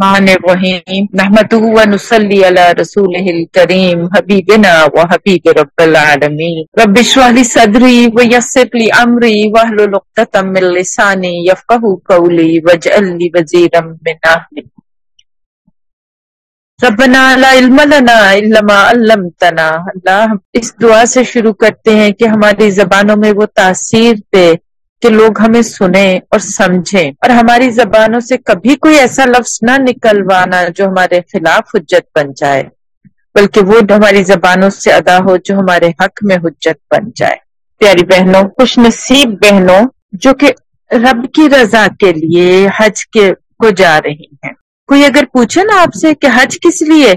مان الرحیم نحمده و نصلی علی رسوله الکریم، حبیبنا و حبیب رب العالمین. رب اشرح لی صدری و یسر لی امری واحلل عقدۃ من لسانی یفقهوا قولی واجعل لی وزیرا من اهلی. ربنا لا علم لنا الا ما علمتنا. اللہ اس دعا سے شروع کرتے ہیں کہ ہماری زبانوں میں وہ تاثیر دے کہ لوگ ہمیں سنیں اور سمجھیں اور ہماری زبانوں سے کبھی کوئی ایسا لفظ نہ نکلوانا جو ہمارے خلاف حجت بن جائے، بلکہ وہ ہماری زبانوں سے ادا ہو جو ہمارے حق میں حجت بن جائے۔ پیاری بہنوں، خوش نصیب بہنوں، جو کہ رب کی رضا کے لیے حج کے کو جا رہی ہیں۔ کوئی اگر پوچھے نا آپ سے کہ حج کس لیے؟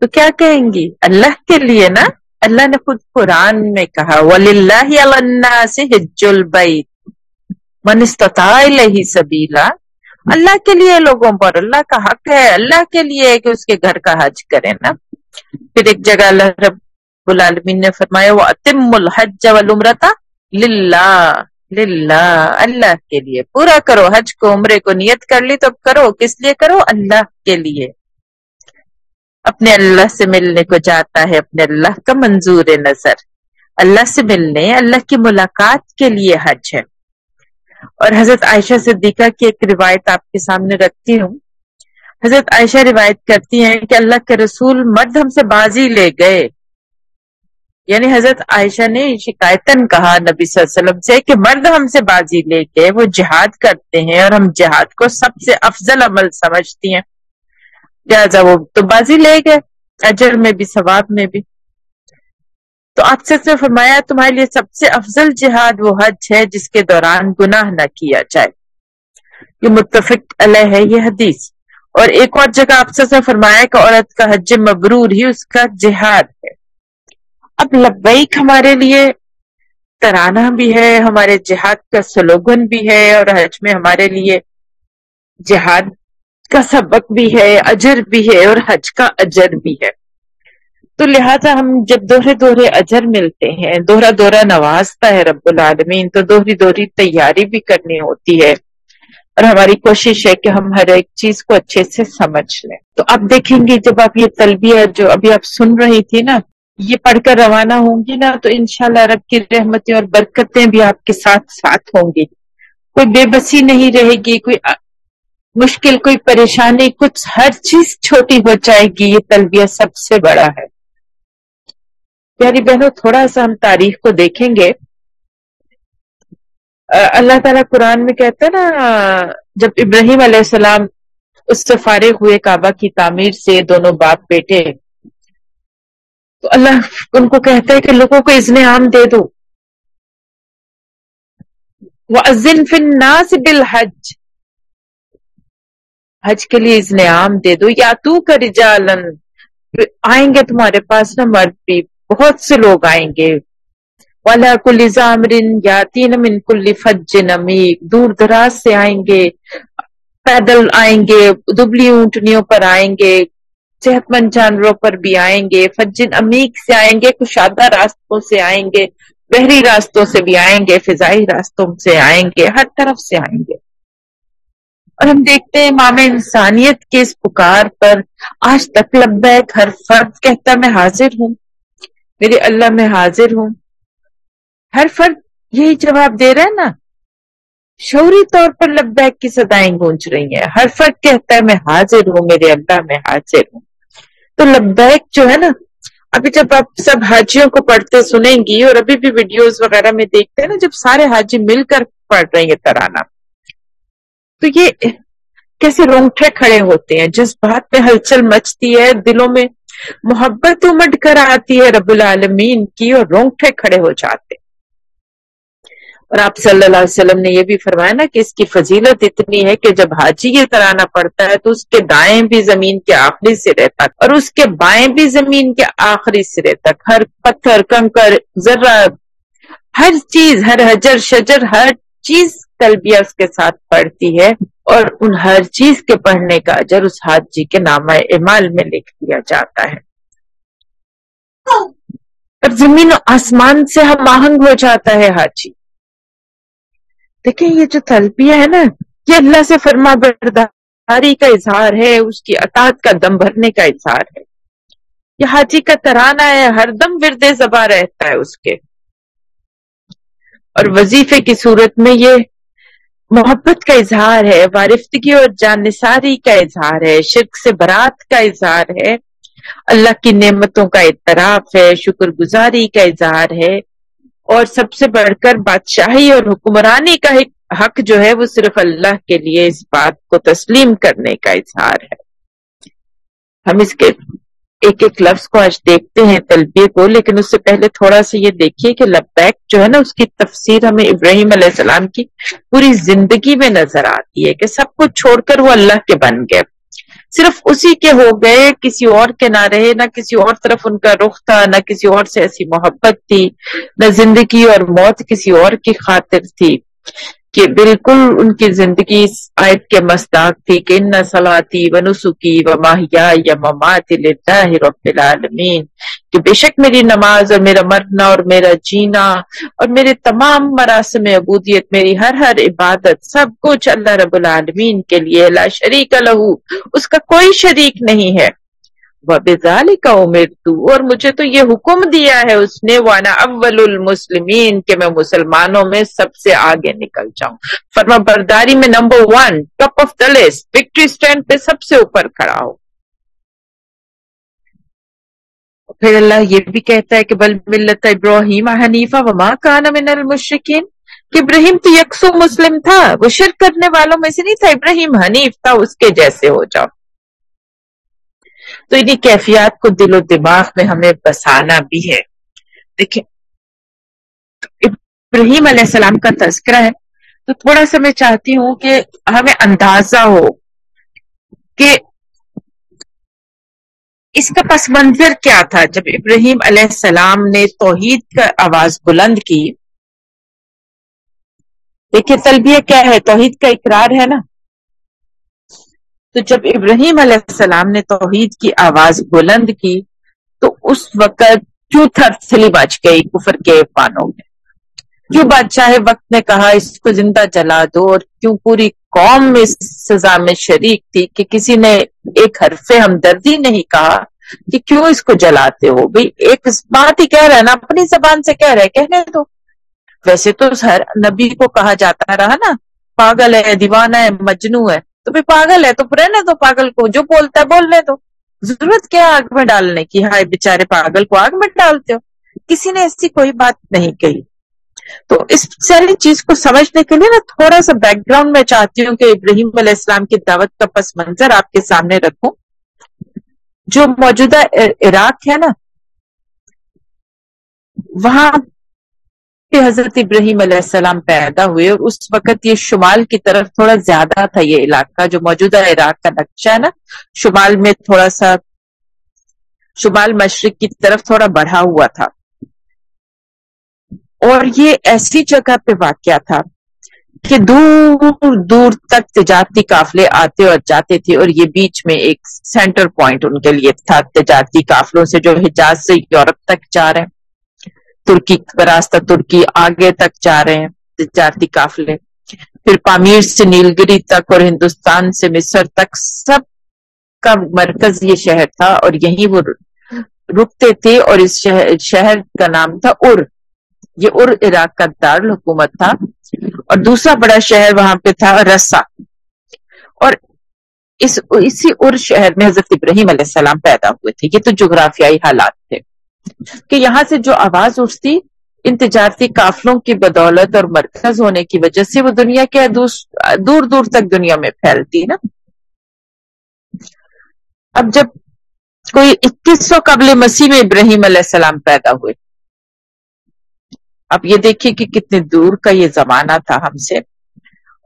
تو کیا کہیں گی؟ اللہ کے لیے نا؟ اللہ نے خود قرآن میں کہا، وَلِلَّهِ سے حج البیت من استطاع لہی سبیلا اللہ کے لیے لوگوں پر اللہ کا حق ہے۔ اللہ کے لیے کہ اس کے گھر کا حج کرے نا۔ پھر ایک جگہ اللہ رب العالمین نے فرمایا وہ اتم الحج والعمرتا للہ للہ اللہ کے لیے۔ پورا کرو۔ حج کو، عمرے کو نیت کر لی تو کرو۔ کس لیے کرو؟ اللہ کے لیے۔ اپنے اللہ سے ملنے کو جاتا ہے۔ اپنے اللہ کا منظور نظر۔ اللہ سے ملنے، اللہ کی ملاقات کے لیے حج ہے۔ اور حضرت عائشہ صدیقہ کی ایک روایت آپ کے سامنے رکھتی ہوں۔ حضرت عائشہ روایت کرتی ہیں کہ اللہ کے رسول مرد ہم سے بازی لے گئے۔ یعنی حضرت عائشہ نے شکایتن کہا نبی صلی اللہ علیہ وسلم سے کہ مرد ہم سے بازی لے گئے وہ جہاد کرتے ہیں اور ہم جہاد کو سب سے افضل عمل سمجھتی ہیں۔ لہٰذا وہ تو بازی لے گئے، اجر میں بھی، ثواب میں بھی۔ تو آپ سے فرمایا تمہارے لیے سب سے افضل جہاد وہ حج ہے جس کے دوران گناہ نہ کیا جائے۔ یہ متفق علیہ ہے یہ حدیث۔ اور ایک اور جگہ آپ سے فرمایا کہ عورت کا حج مبرور ہی اس کا جہاد ہے۔ اب لبیک ہمارے لیے ترانہ بھی ہے، ہمارے جہاد کا سلوگن بھی ہے اور حج میں ہمارے لیے جہاد کا سبق بھی ہے، اجر بھی ہے اور حج کا اجر بھی ہے۔ تو لہٰذا ہم جب دوہرے دوہرے اجر ملتے ہیں، دوہرا دوہرا نوازتا ہے رب العالمین، تو دوہری دوہری تیاری بھی کرنی ہوتی ہے۔ اور ہماری کوشش ہے کہ ہم ہر ایک چیز کو اچھے سے سمجھ لیں۔ تو آپ دیکھیں گے جب آپ یہ تلبیہ جو ابھی آپ سن رہی تھی نا، یہ پڑھ کر روانہ ہوں گی نا، تو انشاءاللہ رب کی رحمتیں اور برکتیں بھی آپ کے ساتھ ساتھ ہوں گی۔ کوئی بے بسی نہیں رہے گی، کوئی مشکل، کوئی پریشانی، کچھ ہر چیز چھوٹی ہو جائے گی، یہ تلبیہ سب سے بڑا ہے۔ پیاری بہنوں، تھوڑا سا ہم تاریخ کو دیکھیں گے۔ اللہ تعالیٰ قرآن میں کہتا ہے نا، جب ابراہیم علیہ السلام اس سے فارغ ہوئے کعبہ کی تعمیر سے دونوں باپ بیٹے، تو اللہ ان کو کہتا ہے کہ لوگوں کو ازن عام دے دو۔ وہ ازن فن ناس بالحج۔ حج کے لیے ازن عام دے دو۔ یا تو کا رجالن، آئیں گے تمہارے پاس نا مرد بھی بہت سے لوگ آئیں گے والا کل زامرن یا تین من کل فج نمیک دور دراز سے آئیں گے پیدل آئیں گے دبلی اونٹنیوں پر آئیں گے صحت مند جانوروں پر بھی آئیں گے فجن امیک سے آئیں گے کشادہ راستوں سے آئیں گے بحری راستوں سے بھی آئیں گے فضائی راستوں سے آئیں گے ہر طرف سے آئیں گے اور ہم دیکھتے ہیں امام انسانیت کے اس پکار پر آج تک لبیک ہر فرد کہتا میں حاضر ہوں میرے اللہ میں حاضر ہوں۔ ہر فرد یہی جواب دے رہا ہے نا۔ شعوری طور پر لبیک کی صدائیں گونج رہی ہیں۔ ہر فرد کہتا ہے میں حاضر ہوں، میرے اللہ میں حاضر ہوں۔ تو لبیک جو ہے نا، ابھی جب آپ سب حاجیوں کو پڑھتے سنیں گی اور ابھی بھی ویڈیوز وغیرہ میں دیکھتے ہیں نا، جب سارے حاجی مل کر پڑھ رہے ہیں ترانہ۔ تو یہ کیسے رونگٹے کھڑے ہوتے ہیں۔ جس بات میں ہلچل مچتی ہے، دلوں میں محبت امٹ کر آتی ہے رب العالمین، کی اور رونگٹے کھڑے ہو جاتے۔ اور آپ صلی اللہ علیہ وسلم نے یہ بھی فرمایا نا کہ اس کی فضیلت اتنی ہے کہ جب حاجی یہ ترانہ پڑتا ہے تو اس کے دائیں بھی زمین کے آخری سرے تک، اور اس کے بائیں بھی زمین کے آخری سرے تک۔ ہر پتھر، کنکر ذرا ہر چیز، ہر حجر، شجر، ہر چیز تلبیہ اس کے ساتھ پڑھتی ہے اور ان ہر چیز کے پڑھنے کا اجر اس حاجی کے نامہ اعمال میں لکھ دیا جاتا ہے۔ اور زمین و آسمان سے ہم آہنگ ہو جاتا ہے حاجی۔ دیکھیں یہ جو تلبیہ ہے نا، یہ اللہ سے فرما بردار نثاری کا اظہار ہے، اس کی اطاعت کا دم بھرنے کا اظہار ہے۔ یہ حاجی کا ترانہ ہے، ہر دم ورد زبا رہتا ہے اس کے۔ اور وظیفے کی صورت میں یہ محبت کا اظہار ہے، وارفتگی اور جان نثاری کا اظہار ہے، شرک سے برات کا اظہار ہے۔ اللہ کی نعمتوں کا اعتراف ہے، شکر گزاری کا اظہار ہے۔ اور سب سے بڑھ کر بادشاہی اور حکمرانی کا حق جو ہے، وہ صرف اللہ کے لیے اس بات کو تسلیم کرنے کا اظہار ہے۔ ہم اس کے ایک ایک لفظ کو آج دیکھتے ہیں تلبیہ کو، لیکن اس سے پہلے تھوڑا سا یہ دیکھیے کہ لبیک جو ہے نا، اس کی تفسیر ہمیں ابراہیم علیہ السلام کی پوری زندگی میں نظر آتی ہے کہ سب کچھ چھوڑ کر وہ اللہ کے بن گئے۔ صرف اسی کے ہو گئے، کسی اور کے نہ رہے، نہ کسی اور طرف ان کا رخ تھا، نہ کسی اور سے ایسی محبت تھی، نہ زندگی اور موت کسی اور کی خاطر تھی۔ کہ بالکل ان کی زندگی آیت کے مستاق تھی کہ ان صلاتی و نسخی و ماہیا یا ممات رب العالمین، کہ بے شک میری نماز اور میرا مرنا اور میرا جینا اور میرے تمام مراسم عبودیت، میری ہر ہر عبادت، سب کچھ اللہ رب العالمین کے لیے لا شریک لہو، اس کا کوئی شریک نہیں ہے۔ کا عمر تو اور مجھے تو یہ حکم دیا ہے اس نے وانا اول المسلمین کہ میں مسلمانوں میں سب سے آگے نکل جاؤں۔ فرما برداری میں number one top of the list victory stand پہ سب سے اوپر کھڑا ہو۔ پھر اللہ یہ بھی کہتا ہے کہ بل ملت ابراہیم حنیفہ وما کان من المشرکین۔ کہ ابراہیم تو یکسو مسلم تھا، وہ شرک کرنے والوں میں سے نہیں تھا۔ ابراہیم حنیف تھا، اس کے جیسے ہو جاؤ۔ تو انہیں کیفیات کو دل و دماغ میں ہمیں بسانا بھی ہے۔ دیکھیں، ابراہیم علیہ السلام کا تذکرہ ہے۔ تو تھوڑا سا میں چاہتی ہوں کہ ہمیں اندازہ ہو کہ اس کا پس منظر کیا تھا۔ جب ابراہیم علیہ السلام نے توحید کا آواز بلند کی دیکھیے تلبیہ کیا ہے؟ توحید کا اقرار ہے نا۔ تو جب ابراہیم علیہ السلام نے توحید کی آواز بلند کی، تو اس وقت کیوں تھر سلی بچ گئی کفر کے پانوں میں۔ کیوں بادشاہ وقت نے کہا، اس کو زندہ جلا دو اور کیوں پوری قوم میں سزا میں شریک تھی کہ کسی نے ایک حرف ہمدردی نہیں کہا کہ کیوں اس کو جلاتے ہو؟ بھئی ایک بات ہی کہہ رہا ہے نا، اپنی زبان سے کہہ رہے کہنے دو۔ ویسے تو ہر نبی کو کہا جاتا رہا نا، پاگل ہے، دیوانہ ہے مجنو ہے۔ تو بھی پاگل ہے تو رہنے دو پاگل کو جو بولتا ہے بولنے دو ضرورت کیا آگ میں ڈالنے کی؟ ہائے بےچارے پاگل کو آگ میں ڈالتے ہو۔ کسی نے ایسی کوئی بات نہیں کہی۔ تو اس ساری چیز کو سمجھنے کے لیے نا تھوڑا سا بیک گراؤنڈ میں چاہتی ہوں کہ ابراہیم علیہ السلام کی دعوت کا پس منظر آپ کے سامنے رکھوں۔ جو موجودہ عراق ہے نا، وہاں پہ حضرت ابراہیم علیہ السلام پیدا ہوئے اور اس وقت یہ شمال کی طرف تھوڑا زیادہ تھا یہ علاقہ جو موجودہ عراق کا نقشہ ہے نا، شمال میں تھوڑا سا، شمال مشرق کی طرف تھوڑا بڑھا ہوا تھا۔ اور یہ ایسی جگہ پہ واقعہ تھا کہ دور دور تک تجارتی قافلے آتے اور جاتے تھے اور یہ بیچ میں ایک سینٹر پوائنٹ ان کے لیے تھا تجارتی قافلوں سے جو حجاز سے یورپ تک جا رہے۔ ہیں ترکی راستہ ترکی آگے تک جا رہے ہیں، تجارتی قافلے۔ پھر پامیر سے نیلگری تک اور ہندوستان سے مصر تک سب کا مرکز یہ شہر تھا اور یہی وہ رکتے تھے اور اس شہر کا نام تھا ار یہ ار عراق کا دار حکومت تھا۔ اور دوسرا بڑا شہر وہاں پہ تھا رسا۔ اور اس، اسی ار شہر میں حضرت ابراہیم علیہ السلام پیدا ہوئے تھے۔ یہ تو جغرافیائی حالات تھے۔ کہ یہاں سے جو آواز اٹھتی، ان تجارتی قافلوں کی بدولت اور مرکز ہونے کی وجہ سے وہ دنیا کے دور دور تک دنیا میں پھیلتی نا۔ اب جب کوئی اکیس سو قبل مسیح میں ابراہیم علیہ السلام پیدا ہوئے، اب یہ دیکھیے کہ کتنے دور کا یہ زمانہ تھا ہم سے۔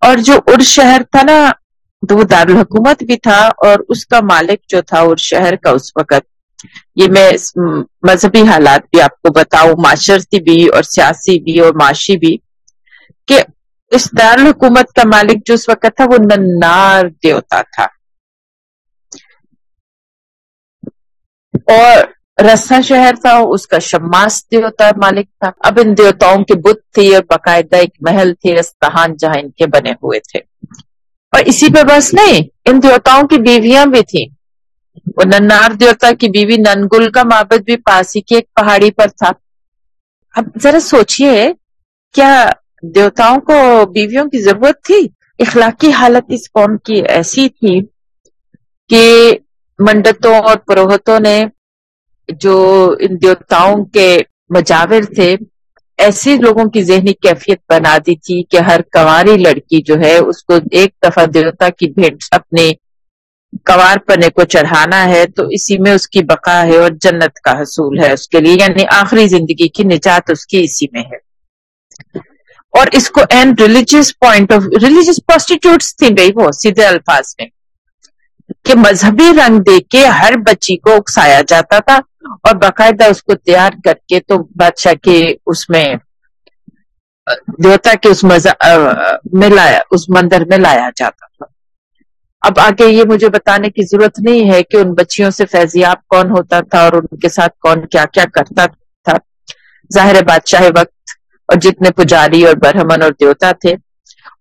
اور جو ار شہر تھا نا، تو وہ دارالحکومت بھی تھا اور اس کا مالک جو تھا ار شہر کا اس وقت یہ میں مذہبی حالات بھی آپ کو بتاؤں، معاشرتی بھی اور سیاسی بھی اور معاشی بھی، کہ اس دارالحکومت کا مالک جو اس وقت تھا وہ ننار دیوتا تھا۔ اور رسا شہر تھا، اس کا شماس دیوتا مالک تھا۔ اب ان دیوتاؤں کے بت تھے اور باقاعدہ ایک محل تھے استحان جہاں ان کے بنے ہوئے تھے۔ اور اسی پہ بس نہیں، ان دیوتاؤں کی بیویاں بھی تھیں۔ وہ ننار دیوتا کی بیوی ننگل کا معبد بھی پاسی کی ایک پہاڑی پر تھا۔ اب ذرا سوچئے کیا دیوتاؤں کو بیویوں کی ضرورت تھی؟ اخلاقی حالت اس قوم کی ایسی تھی کہ منڈتوں اور پروہتوں نے جو ان دیوتاؤں کے مجاور تھے، ایسے لوگوں کی ذہنی کیفیت بنا دی تھی کہ ہر کنواری لڑکی جو ہے، اس کو ایک دفعہ دیوتا کی بھیٹ اپنے کوار پنے کو چڑھانا ہے تو اسی میں اس کی بقا ہے اور جنت کا حصول ہے اس کے لیے یعنی آخری زندگی کی نجات اس کی اسی میں ہے۔ اور اس کو an religious point of, religious prostitutes تھی گئی وہ سیدھے الفاظ میں، کہ مذہبی رنگ دے کے ہر بچی کو اکسایا جاتا تھا اور باقاعدہ اس کو تیار کر کے تو بادشاہ کے اس میں، دیوتا کے اس میں لایا اس مندر میں لایا جاتا تھا۔ اب آگے یہ مجھے بتانے کی ضرورت نہیں ہے کہ ان بچیوں سے فیضیاب کون ہوتا تھا اور ان کے ساتھ کون کیا کیا کرتا تھا۔ ظاہر بادشاہ وقت اور جتنے پجاری اور برہمن اور دیوتا تھے۔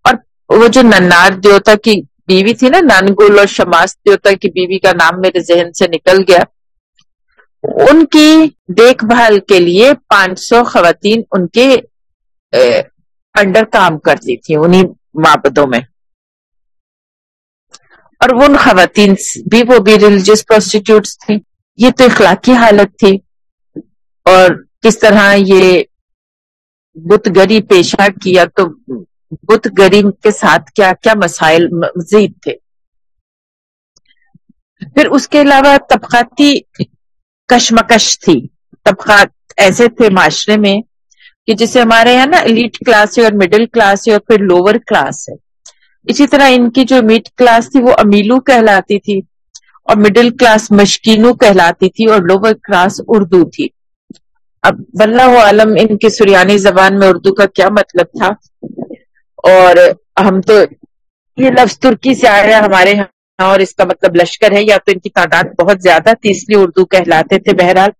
اور وہ جو ننار دیوتا کی بیوی تھی نا نانگل اور شماس دیوتا کی بیوی کا نام میرے ذہن سے نکل گیا۔ ان کی دیکھ بھال کے لیے پانچ سو خواتین ان کے انڈر کام کرتی تھی انہی معبدوں میں۔ اور ان خواتین بھی وہ بھی ریلیجیس پروسٹیٹیوٹس تھیں۔ یہ تو اخلاقی حالت تھی۔ اور کس طرح یہ بت گری پیشہ کیا تو بت گری کے ساتھ کیا کیا مسائل مزید تھے۔ پھر اس کے علاوہ طبقاتی کشمکش تھی۔ طبقات ایسے تھے معاشرے میں کہ جسے ہمارے یہاں نا ایلیٹ کلاس ہے اور مڈل کلاس ہے اور پھر لوور کلاس ہے۔ اسی طرح ان کی جو میڈ کلاس تھی وہ امیلو کہلاتی تھی اور مڈل کلاس مشکینو کہلاتی تھی اور لوور کلاس اردو تھی۔ اب واللہ عالم ان کی سریانی زبان میں اردو کا کیا مطلب تھا؟ اور ہم تو یہ لفظ ترکی سے آیا ہمارے ہاں اور اس کا مطلب لشکر ہے، یا تو ان کی تعداد بہت زیادہ تھی، اس لیے اردو کہلاتے تھے بہرحال۔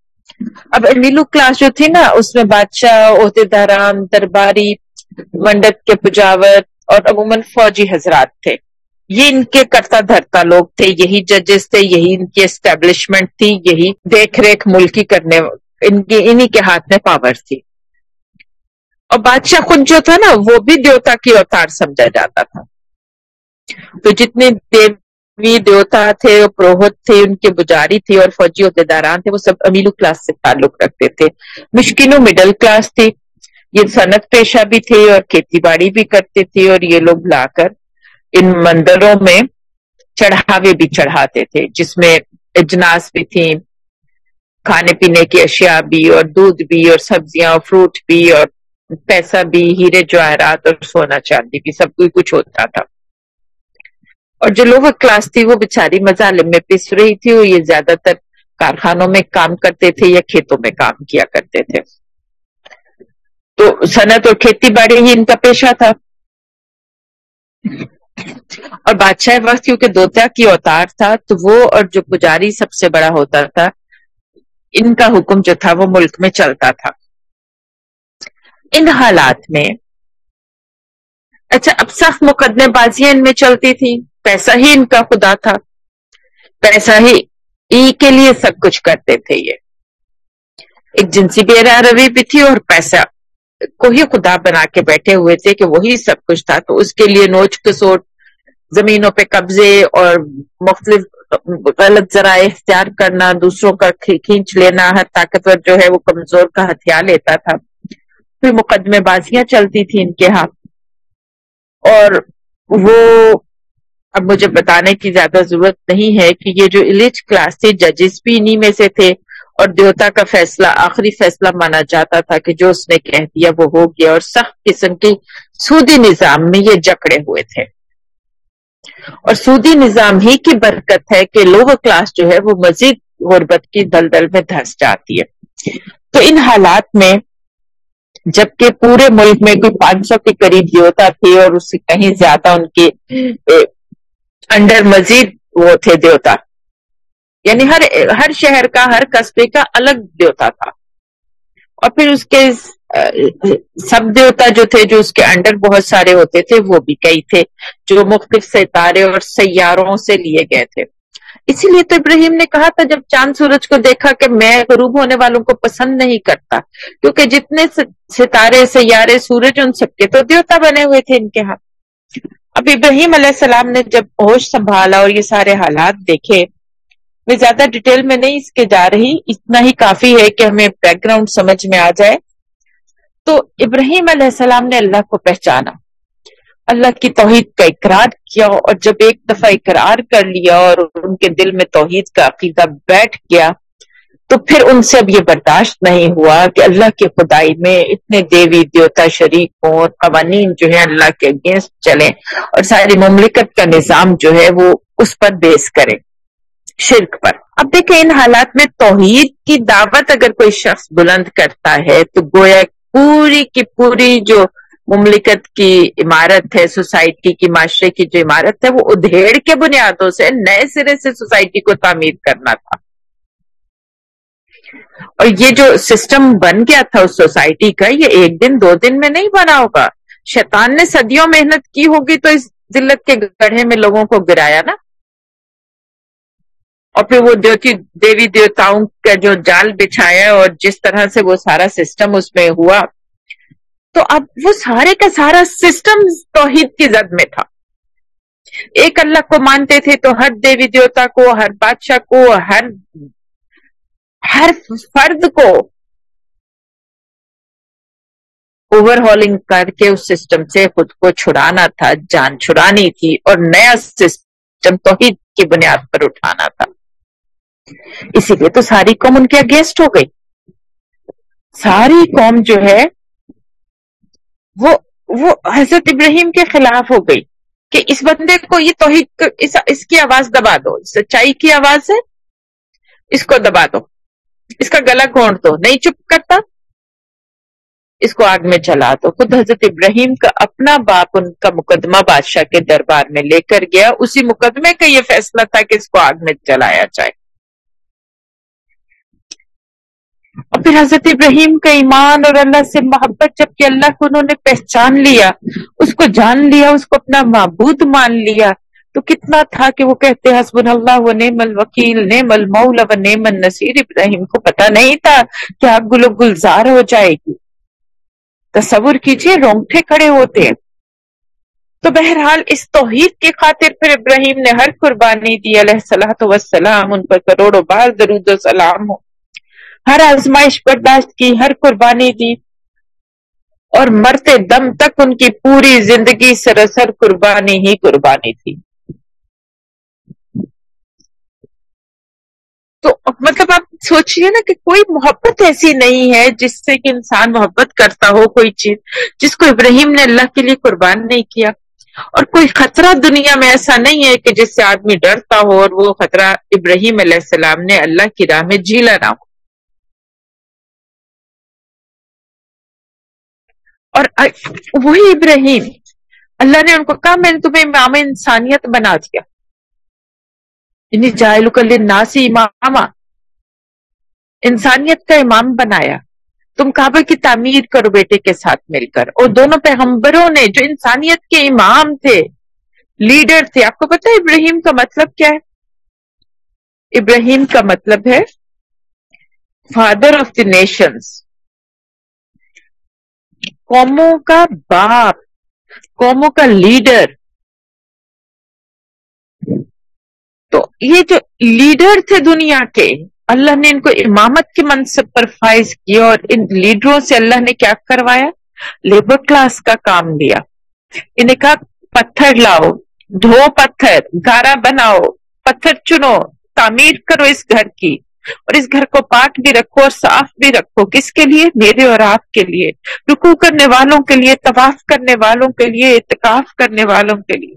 اب امیلو کلاس جو تھی نا، اس میں بادشاہ عہدے داران درباری منڈت کے پجاور اور عموماً فوجی حضرات تھے۔ یہ ان کے کرتا دھرتا لوگ تھے، یہی ججز تھے، یہی ان کی اسٹیبلشمنٹ تھی، یہی دیکھ ریکھ ملکی کرنے، ان کے انہی کے ہاتھ میں پاور تھی۔ اور بادشاہ خود جو تھا نا، وہ بھی دیوتا کی اوتار سمجھا جاتا تھا۔ تو جتنے دیوی دیوتا تھے، پروہت تھے، ان کے بجاری تھے اور فوجی عہدے داران تھے، وہ سب امیلو کلاس سے تعلق رکھتے تھے۔ مشکلوں مڈل کلاس تھی۔ یہ صنعت پیشہ بھی تھے اور کھیتی باڑی بھی کرتے تھے اور یہ لوگ لا کر ان مندروں میں چڑھاوے بھی چڑھاتے تھے، جس میں اجناس بھی تھی کھانے پینے کی اشیاء بھی اور دودھ بھی اور سبزیاں اور فروٹ بھی اور پیسہ بھی، ہیرے جواہرات اور سونا چاندی بھی، سب کوئی کچھ ہوتا تھا۔ اور جو لوگ کلاس تھی، وہ بیچاری مظالم میں پس رہی تھی، وہ یہ زیادہ تر کارخانوں میں کام کرتے تھے یا کھیتوں میں کام کیا کرتے تھے۔ تو صنعت اور کھیتی باڑی ہی ان کا پیشہ تھا۔ اور بادشاہ وقت کیونکہ دوتیا کی اوتار تھا تو وہ اور جو پجاری سب سے بڑا ہوتا تھا، ان کا حکم جو تھا وہ ملک میں چلتا تھا۔ ان حالات میں اچھا اب سخت مقدمے بازیاں ان میں چلتی تھی پیسہ ہی ان کا خدا تھا۔ پیسہ ہی ای کے لیے سب کچھ کرتے تھے یہ۔ ایک جنسی بے روی بھی تھی اور پیسہ کو ہی خدا بنا کے بیٹھے ہوئے تھے کہ وہی سب کچھ تھا۔ تو اس کے لیے نوچ کسوٹ، زمینوں پہ قبضے اور مختلف غلط ذرائع اختیار کرنا، دوسروں کا کھینچ لینا، ہر طاقتور جو ہے وہ کمزور کا ہتھیار لیتا تھا۔ پھر مقدمے بازیاں چلتی تھی ان کے ہاں۔ اور وہ اب مجھے بتانے کی زیادہ ضرورت نہیں ہے کہ یہ جو ایلیٹ کلاس تھی ججز بھی انہی میں سے تھے۔ اور دیوتا کا فیصلہ، آخری فیصلہ مانا جاتا تھا کہ جو اس نے کہہ دیا وہ ہو گیا اور سخت قسم کی سودی نظام میں یہ جکڑے ہوئے تھے۔ اور سودی نظام ہی کی برکت ہے کہ لوور کلاس جو ہے وہ مزید غربت کی دلدل میں دھس جاتی ہے۔ تو ان حالات میں جبکہ پورے ملک میں کوئی پانچ سو کے قریب دیوتا تھے اور اس سے کہیں زیادہ ان کے انڈر مزید وہ تھے دیوتا۔ یعنی ہر ہر شہر کا، ہر قصبے کا الگ دیوتا تھا۔ اور پھر اس کے، سب دیوتا جو تھے، جو اس کے انڈر بہت سارے ہوتے تھے، وہ بھی کئی تھے، جو مختلف ستارے اور سیاروں سے لیے گئے تھے۔ اسی لیے تو ابراہیم نے کہا تھا، جب چاند سورج کو دیکھا کہ میں غروب ہونے والوں کو پسند نہیں کرتا، کیونکہ جتنے ستارے، سیارے، سورج، ان سب کے تو دیوتا بنے ہوئے تھے ان کے ہاتھ اب ابراہیم علیہ السلام نے جب ہوش سنبھالا اور یہ سارے حالات دیکھے میں زیادہ ڈیٹیل میں نہیں اس کے جا رہی، اتنا ہی کافی ہے کہ ہمیں بیک گراؤنڈ سمجھ میں آ جائے۔ تو ابراہیم علیہ السلام نے اللہ کو پہچانا۔ اللہ کی توحید کا اقرار کیا اور جب ایک دفعہ اقرار کر لیا اور ان کے دل میں توحید کا عقیدہ بیٹھ گیا، تو پھر ان سے اب یہ برداشت نہیں ہوا کہ اللہ کی خدائی میں اتنے دیوی، دیوتا شریک ہوں اور قوانین جو ہے اللہ کے اگینسٹ چلیں اور ساری مملکت کا نظام جو ہے وہ اس پر بیس کرے۔ شرک پر۔ اب دیکھیں، ان حالات میں توحید کی دعوت اگر کوئی شخص بلند کرتا ہے، تو گویا پوری کی پوری جو مملکت کی عمارت ہے، سوسائٹی کی، معاشرے کی جو عمارت ہے، وہ ادھیڑ کے بنیادوں سے نئے سرے سے سوسائٹی کو تعمیر کرنا تھا۔ اور یہ جو سسٹم بن گیا تھا اس سوسائٹی کا، یہ ایک دن، دو دن میں نہیں بنا ہوگا۔ شیطان نے صدیوں محنت کی ہوگی تو اس ذلت کے گڑھے میں لوگوں کو گرایا نا۔ اور پھر وہ دیوتی دیوی دیوتاؤں کا جو جال بچھایا اور جس طرح سے وہ سارا سسٹم اس میں ہوا، تو اب وہ سارے کا سارا سسٹم توحید کی زد میں تھا۔ ایک اللہ کو مانتے تھے تو ہر دیوی دیوتا کو، ہر بادشاہ کو، ہر ہر فرد کو اوور ہالنگ کر کے اس سسٹم سے خود کو چھڑانا تھا، جان چھڑانی تھی اور نیا سسٹم توحید کی بنیاد پر اٹھانا تھا۔ اسی لیے تو ساری قوم ان کے اگینسٹ ہو گئی۔ ساری قوم جو ہے وہ وہ حضرت ابراہیم کے خلاف ہو گئی کہ اس بندے کو یہ توحید اس, اس کی آواز دبا دو سچائی کی آواز ہے اس کو دبا دو۔ اس کا گلا گھونٹ دو نہیں چپ کرتا اس کو آگ میں چلا دو۔ خود حضرت ابراہیم کا اپنا باپ ان کا مقدمہ بادشاہ کے دربار میں لے کر گیا اسی مقدمے کا یہ فیصلہ تھا کہ اس کو آگ میں چلایا جائے۔ اور پھر حضرت ابراہیم کا ایمان اور اللہ سے محبت، جبکہ اللہ کو انہوں نے پہچان لیا، اس کو جان لیا، اس کو اپنا معبود مان لیا، تو کتنا تھا کہ وہ کہتے حسب اللہ و نعم الوکیل، نعم المولا و نعم النصیر۔ ابراہیم کو پتا نہیں تھا کہ آگ گلو گلزار ہو جائے گی۔ تصور کیجیے، رونگٹے کھڑے ہوتے ہیں۔ تو بہرحال اس توحید کی خاطر پھر ابراہیم نے ہر قربانی دی، علیہ السلام ان پر کروڑوں بار درود و سلام ہو۔ ہر آزمائش برداشت کی، ہر قربانی دی اور مرتے دم تک ان کی پوری زندگی سراسر قربانی ہی قربانی تھی۔ تو مطلب آپ سوچیے نا کہ کوئی محبت ایسی نہیں ہے جس سے کہ انسان محبت کرتا ہو کوئی چیز، جس کو ابراہیم نے اللہ کے لیے قربان نہیں کیا۔ اور کوئی خطرہ دنیا میں ایسا نہیں ہے کہ جس سے آدمی ڈرتا ہو اور وہ خطرہ ابراہیم علیہ السلام نے اللہ کی راہ میں جھیلا نہ ہو۔ اور وہی ابراہیم۔ اللہ نے ان کو کہا، میں نے تمہیں امام انسانیت بنا دیا۔ یعنی جائل ناسی امام انسانیت کا امام بنایا۔ تم کعبہ کی تعمیر کرو بیٹے کے ساتھ مل کر۔ اور دونوں پیغمبروں نے جو انسانیت کے امام تھے، لیڈر تھے، آپ کو پتا ہے ابراہیم کا مطلب کیا ہے؟ ابراہیم کا مطلب ہے فادر آف دی نیشنز قوموں کا باپ، قوموں کا لیڈر۔ تو یہ جو لیڈر تھے دنیا کے، اللہ نے ان کو امامت کے منصب پر فائز کیا اور ان لیڈروں سے اللہ نے کیا کروایا؟ لیبر کلاس کا کام دیا انہیں کہا، پتھر لاؤ، دھو پتھر گارا بناؤ، پتھر چنو، تعمیر کرو اس گھر کی۔ اور اس گھر کو پاک بھی رکھو اور صاف بھی رکھو۔ کس کے لیے؟ میرے اور آپ کے لیے۔ رکو کرنے والوں کے لیے، طواف کرنے والوں کے لیے اتکاف کرنے والوں کے لیے۔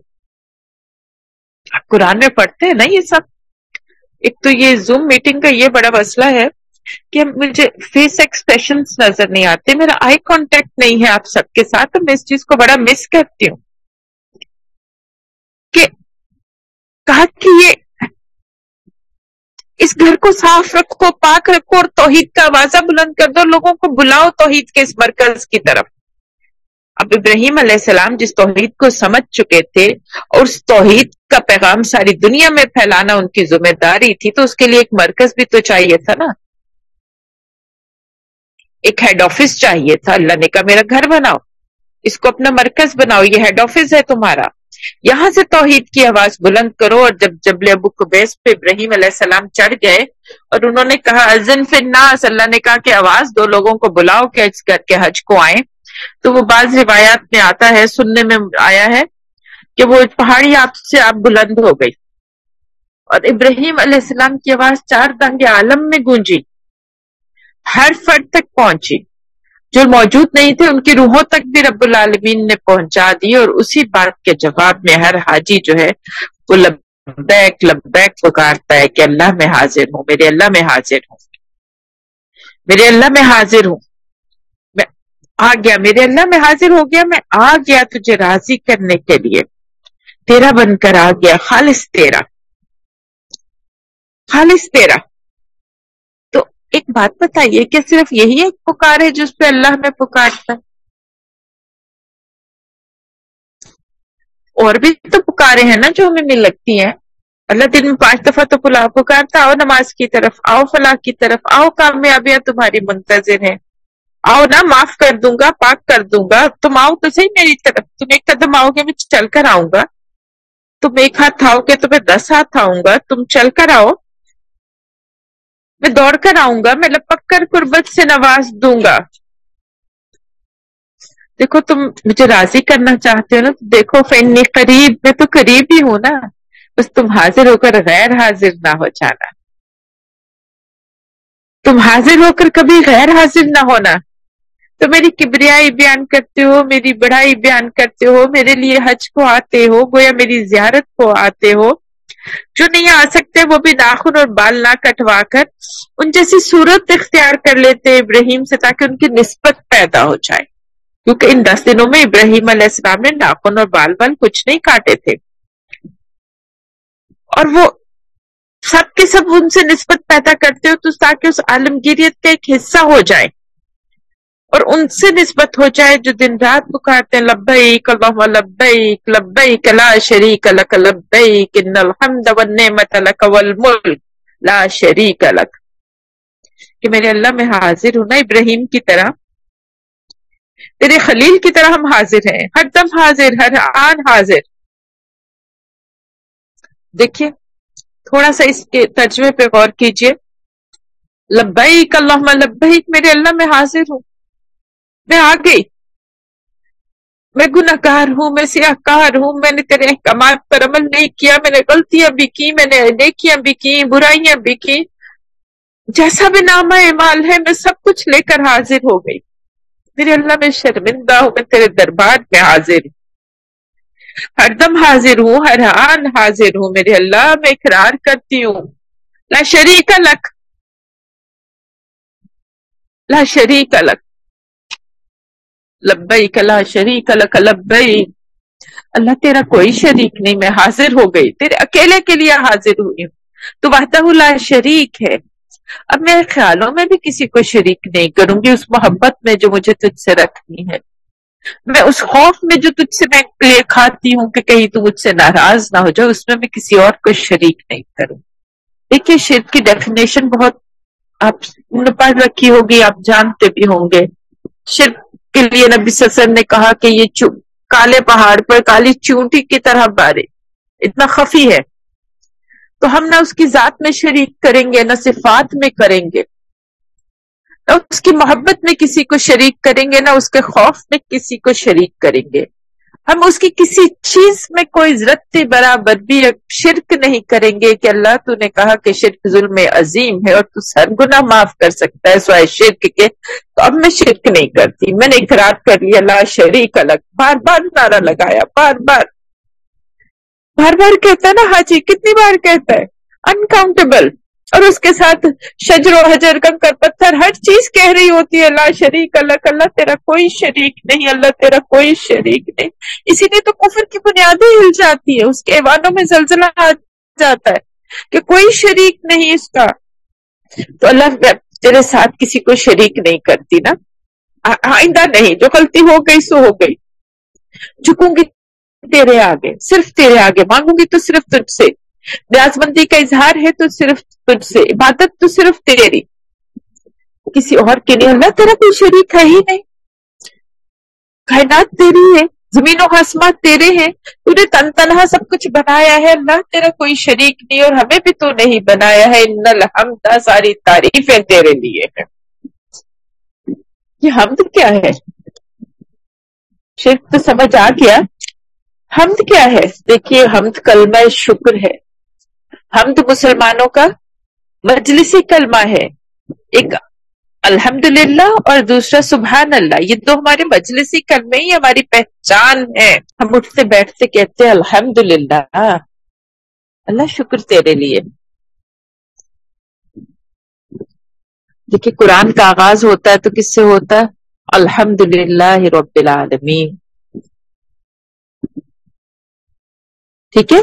آپ قرآن میں پڑھتے ہیں نا یہ سب؟ ایک تو یہ زوم میٹنگ کا یہ بڑا مسئلہ ہے کہ مجھے فیس ایکسپریشن نظر نہیں آتے، میرا آئی کانٹیکٹ نہیں ہے آپ سب کے ساتھ، تو میں اس چیز کو بڑا مس کرتی ہوں کہ کہا کہ یہ اس گھر کو صاف رکھو، پاک رکھو اور توحید کا آوازہ بلند کر دو، لوگوں کو بلاؤ توحید کے اس مرکز کی طرف۔ اب ابراہیم علیہ السلام جس توحید کو سمجھ چکے تھے اور اس توحید کا پیغام ساری دنیا میں پھیلانا ان کی ذمہ داری تھی، تو اس کے لیے ایک مرکز بھی تو چاہیے تھا نا۔ ایک ہیڈ آفس چاہیے تھا، اللہ نے کہا میرا گھر بناؤ، اس کو اپنا مرکز بناؤ، یہ ہیڈ آفس ہے تمہارا۔ یہاں سے توحید کی آواز بلند کرو اور جب جبل ابو قبیس پہ ابراہیم علیہ السلام چڑھ گئے اور انہوں نے کہا، ازن فی الناس اللہ نے کہا کہ آواز دو لوگوں کو بلاؤ کہ اس کر کے حج کو آئیں۔ تو وہ بعض روایات میں آتا ہے، سننے میں آیا ہے کہ وہ پہاڑی آپ سے آپ بلند ہو گئی اور ابراہیم علیہ السلام کی آواز چار دنگ عالم میں گونجی، ہر فرد تک پہنچی۔ جو موجود نہیں تھے، ان کی روحوں تک بھی رب العالمین نے پہنچا دی اور اسی بات کے جواب میں ہر حاجی جو ہے، وہ لبیک لبیک پکارتا ہے کہ اللہ میں حاضر ہوں، میرے اللہ میں حاضر ہوں۔ میرے اللہ میں حاضر ہوں۔ آ گیا، میرے اللہ میں حاضر ہو گیا، میں آ گیا تجھے راضی کرنے کے لیے۔ تیرا بن کر آ گیا، خالص تیرا۔ خالص تیرا۔ ایک بات بتائیے کہ صرف یہی ایک پکار ہے جس پہ اللہ میں پکارتا ہے؟ اور بھی تو پکارے ہیں نا جو ہمیں مل لگتی ہیں۔ اللہ دن میں پانچ دفعہ تو پلا پکارتا آؤ نماز کی طرف، آؤ فلاح کی طرف، آؤ کامیابیاں تمہاری منتظر ہیں۔ آؤ نا، معاف کر دوں گا، پاک کر دوں گا۔ تم آؤ تو صحیح میری طرف، تم ایک قدم آؤ گے، میں چل کر آؤں گا۔ تم ایک ہاتھ آؤ گے تو میں دس ہاتھ آؤں گا۔ تم چل کر آؤ۔ میں دوڑ کر آؤں گا، میں لپک کر قربت سے نواز دوں گا۔ دیکھو، تم مجھے راضی کرنا چاہتے ہو نا دیکھو، فنی قریب میں تو قریب ہی ہوں نا۔ بس تم حاضر ہو کر غیر حاضر نہ ہو جانا۔ تم حاضر ہو کر کبھی غیر حاضر نہ ہونا۔ تو میری کبریائی بیان کرتے ہو، میری بڑائی بیان کرتے ہو، میرے لیے حج کو آتے ہو، گویا میری زیارت کو آتے ہو۔ جو نہیں آ سکتے وہ بھی ناخن اور بال نہ کٹوا کر ان جیسی صورت اختیار کر لیتے ابراہیم سے تاکہ ان کی نسبت پیدا ہو جائے۔ کیونکہ ان دس دنوں میں ابراہیم علیہ السلام نے ناخن اور بال بال کچھ نہیں کاٹے تھے۔ اور وہ سب کے سب ان سے نسبت پیدا کرتے ہو تو تاکہ اس عالمگیریت کا ایک حصہ ہو جائے۔ اور ان سے نسبت ہو جائے جو دن رات پکارتے ہیں، لبیک اللہم لبیک لبیک لا شریک لک، لبیک ان الحمد والنعمت لک والملک لا شریک لک۔ کہ میرے اللہ میں حاضر ہوں نا ابراہیم کی طرح۔ تیرے خلیل کی طرح ہم حاضر ہیں۔ ہر دم حاضر، ہر آن حاضر۔ دیکھیے، تھوڑا سا اس کے ترجمے پہ غور کیجیے لبیک اللہم لبیک، میرے اللہ میں حاضر ہوں۔ میں آ گئی میں گناہ کار ہوں، میں سیاہ کار ہوں، میں نے تیرے احکامات پر عمل نہیں کیا، میں نے غلطیاں بھی کی، میں نے نیکیاں بھی کی، برائیاں بھی کی۔ جیسا بھی نام مال ہے، میں سب کچھ لے کر حاضر ہو گئی۔ میرے اللہ، میں شرمندہ ہوں، میں تیرے دربار میں حاضر۔ ہوں ہر دم حاضر ہوں، ہر آن حاضر ہوں، میرے اللہ، میں اقرار کرتی ہوں۔ لا شریک لک۔ لا شریک لک۔ لبئی کلا شریک لک لبئی اللہ تیرا کوئی شریک نہیں، میں حاضر ہو گئی، تیرے اکیلے کے لیے حاضر ہوئی ہوں۔ تو وحدہ لا شریک ہے۔ اب میرے خیالوں میں بھی کسی کو شریک نہیں کروں گی، اس محبت میں جو مجھے تجھ سے رکھنی ہے۔ میں اس خوف میں جو تجھ سے میں کھاتی ہوں کہ کہیں تو مجھ سے ناراض نہ ہو جائے اس میں میں کسی اور کو شریک نہیں کروں۔ دیکھیے، شرک کی ڈیفینیشن بہت آپ نے پڑھ رکھی ہوگی، آپ جانتے بھی ہوں گے۔ شرک کے لیے نبی صلی اللہ علیہ وسلم نے کہا کہ یہ کالے پہاڑ پر، کالی چونٹی کی طرح بارے۔ اتنا خفی ہے۔ تو ہم نہ اس کی ذات میں شریک کریں گے، نہ صفات میں کریں گے۔ نہ اس کی محبت میں کسی کو شریک کریں گے، نہ اس کے خوف میں کسی کو شریک کریں گے۔ ہم اس کی کسی چیز میں کوئی ضرورت برابر بھی شرک نہیں کریں گے کہ اللہ تو نے کہا کہ شرک ظلم عظیم ہے اور تو سر گنا معاف کر سکتا ہے سوائے شرک کے۔ تو اب میں شرک نہیں کرتی۔ میں نے اقرار کر لیا، لا شریک الگ بار بار نعرہ لگایا، بار بار۔ بار بار کہتا ہے نا حاجی کتنی بار کہتا ہے؟ انکاؤنٹیبل اور اس کے ساتھ شجر و حجر کنکر پتھر، ہر چیز کہہ رہی ہوتی ہے اللہ شریک اللہ اللہ تیرا کوئی شریک نہیں، اللہ تیرا کوئی شریک نہیں۔ اسی لیے تو کفر کی بنیادیں ہل جاتی ہے اس کے ایوانوں میں زلزلہ آ جاتا ہے کہ کوئی شریک نہیں اس کا۔ تو اللہ تیرے ساتھ کسی کو شریک نہیں کرتی نا۔ آئندہ نہیں، جو غلطی ہو گئی سو ہو گئی۔ جھکوں گی تیرے آگے، صرف تیرے آگے، مانگوں گی تو صرف تجھ سے۔ نیاز مندی کا اظہار ہے تو صرف تجھ سے، عبادت تو صرف تیری۔ کسی اور کے لیے اللہ تیرا کوئی شریک ہے ہی نہیں۔ کائنات تیری ہے، زمین و آسمان تیرے ہیں، تو نے تن تنہا سب کچھ بنایا ہے۔ اللہ تیرا کوئی شریک نہیں اور ہمیں بھی تو نہیں بنایا ہے۔ ان الحمد، ساری تعریفیں تیرے لیے ہیں۔ یہ حمد کیا ہے؟ شرک تو سمجھ آ گیا۔ حمد کیا ہے؟ دیکھیے، حمد کلمہ شکر ہے۔ حمد مسلمانوں کا مجلسی کلمہ ہے۔ ایک الحمد للہ اور دوسرا سبحان اللہ یہ دو ہمارے مجلسی کلمے ہی ہماری پہچان ہے ہم اٹھتے بیٹھتے کہتے الحمد للہ اللہ شکر تیرے لیے۔ دیکھیے، قرآن کا آغاز ہوتا ہے تو کس سے ہوتا ہے؟ الحمد للہ رب العالمین۔ ٹھیک ہے؟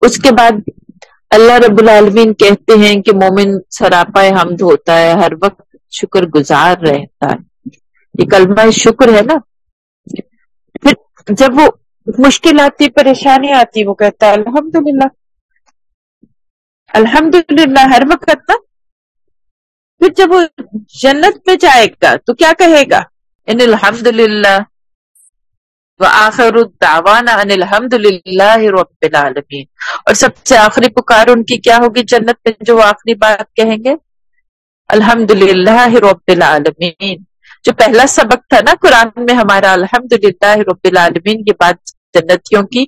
اس کے بعد اللہ رب العالمین کہتے ہیں کہ مومن سراپا حمد ہوتا ہے، ہر وقت شکر گزار رہتا ہے۔ یہ کلمہ شکر ہے نا؟ پھر جب وہ مشکل آتی، پریشانی آتی، وہ کہتا ہے الحمد للہ الحمد للہ ہر وقت نا؟ پھر جب وہ جنت میں جائے گا تو کیا کہے گا؟ ان الحمد للہ وآخر الدعوان ان الحمد للہ رب العالمین۔ اور سب سے آخری پکار ان کی کیا ہوگی جنت میں جو آخری بات کہیں گے؟ الحمد للہ رب العالمین۔ جو پہلا سبق تھا نا قرآن میں ہمارا الحمد للہ رب العالمین کی بات جنتیوں کی،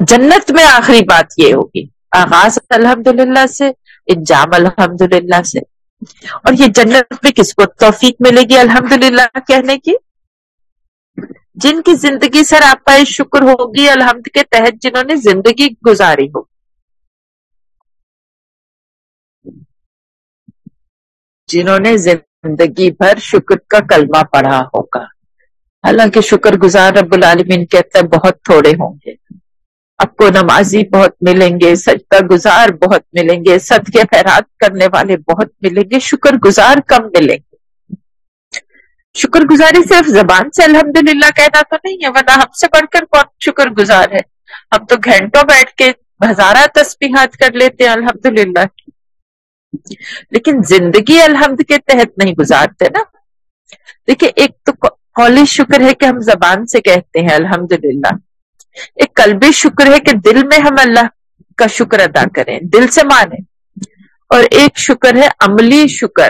جنت میں آخری بات یہ ہوگی۔ آغاز الحمد للہ سے، انجام الحمد للہ سے۔ اور یہ جنت میں کس کو توفیق ملے گی الحمد للہ کہنے کی؟ جن کی زندگی سر آپ کا شکر ہوگی، الحمد کے تحت جنہوں نے زندگی گزاری ہو۔ جنہوں نے زندگی بھر شکر کا کلمہ پڑھا ہوگا۔ حالانکہ شکر گزار رب العالمین کہتا ہے بہت تھوڑے ہوں گے۔ آپ کو نمازی بہت ملیں گے، سجدہ گزار بہت ملیں گے سد کے خیرات کرنے والے بہت ملیں گے شکر گزار کم ملیں گے۔ شکر گزاری صرف زبان سے الحمد للہ کہنا تو نہیں ہے، ورنہ ہم سے بڑھ کر کون شکر گزار ہے؟ ہم تو گھنٹوں بیٹھ کے ہزارہ تسبیحات کر لیتے ہیں الحمد للہ لیکن زندگی الحمد کے تحت نہیں گزارتے نا۔ دیکھیں ایک تو قولی شکر ہے کہ ہم زبان سے کہتے ہیں الحمد للہ ایک قلبی شکر ہے کہ دل میں ہم اللہ کا شکر ادا کریں، دل سے مانیں۔ اور ایک شکر ہے، عملی شکر۔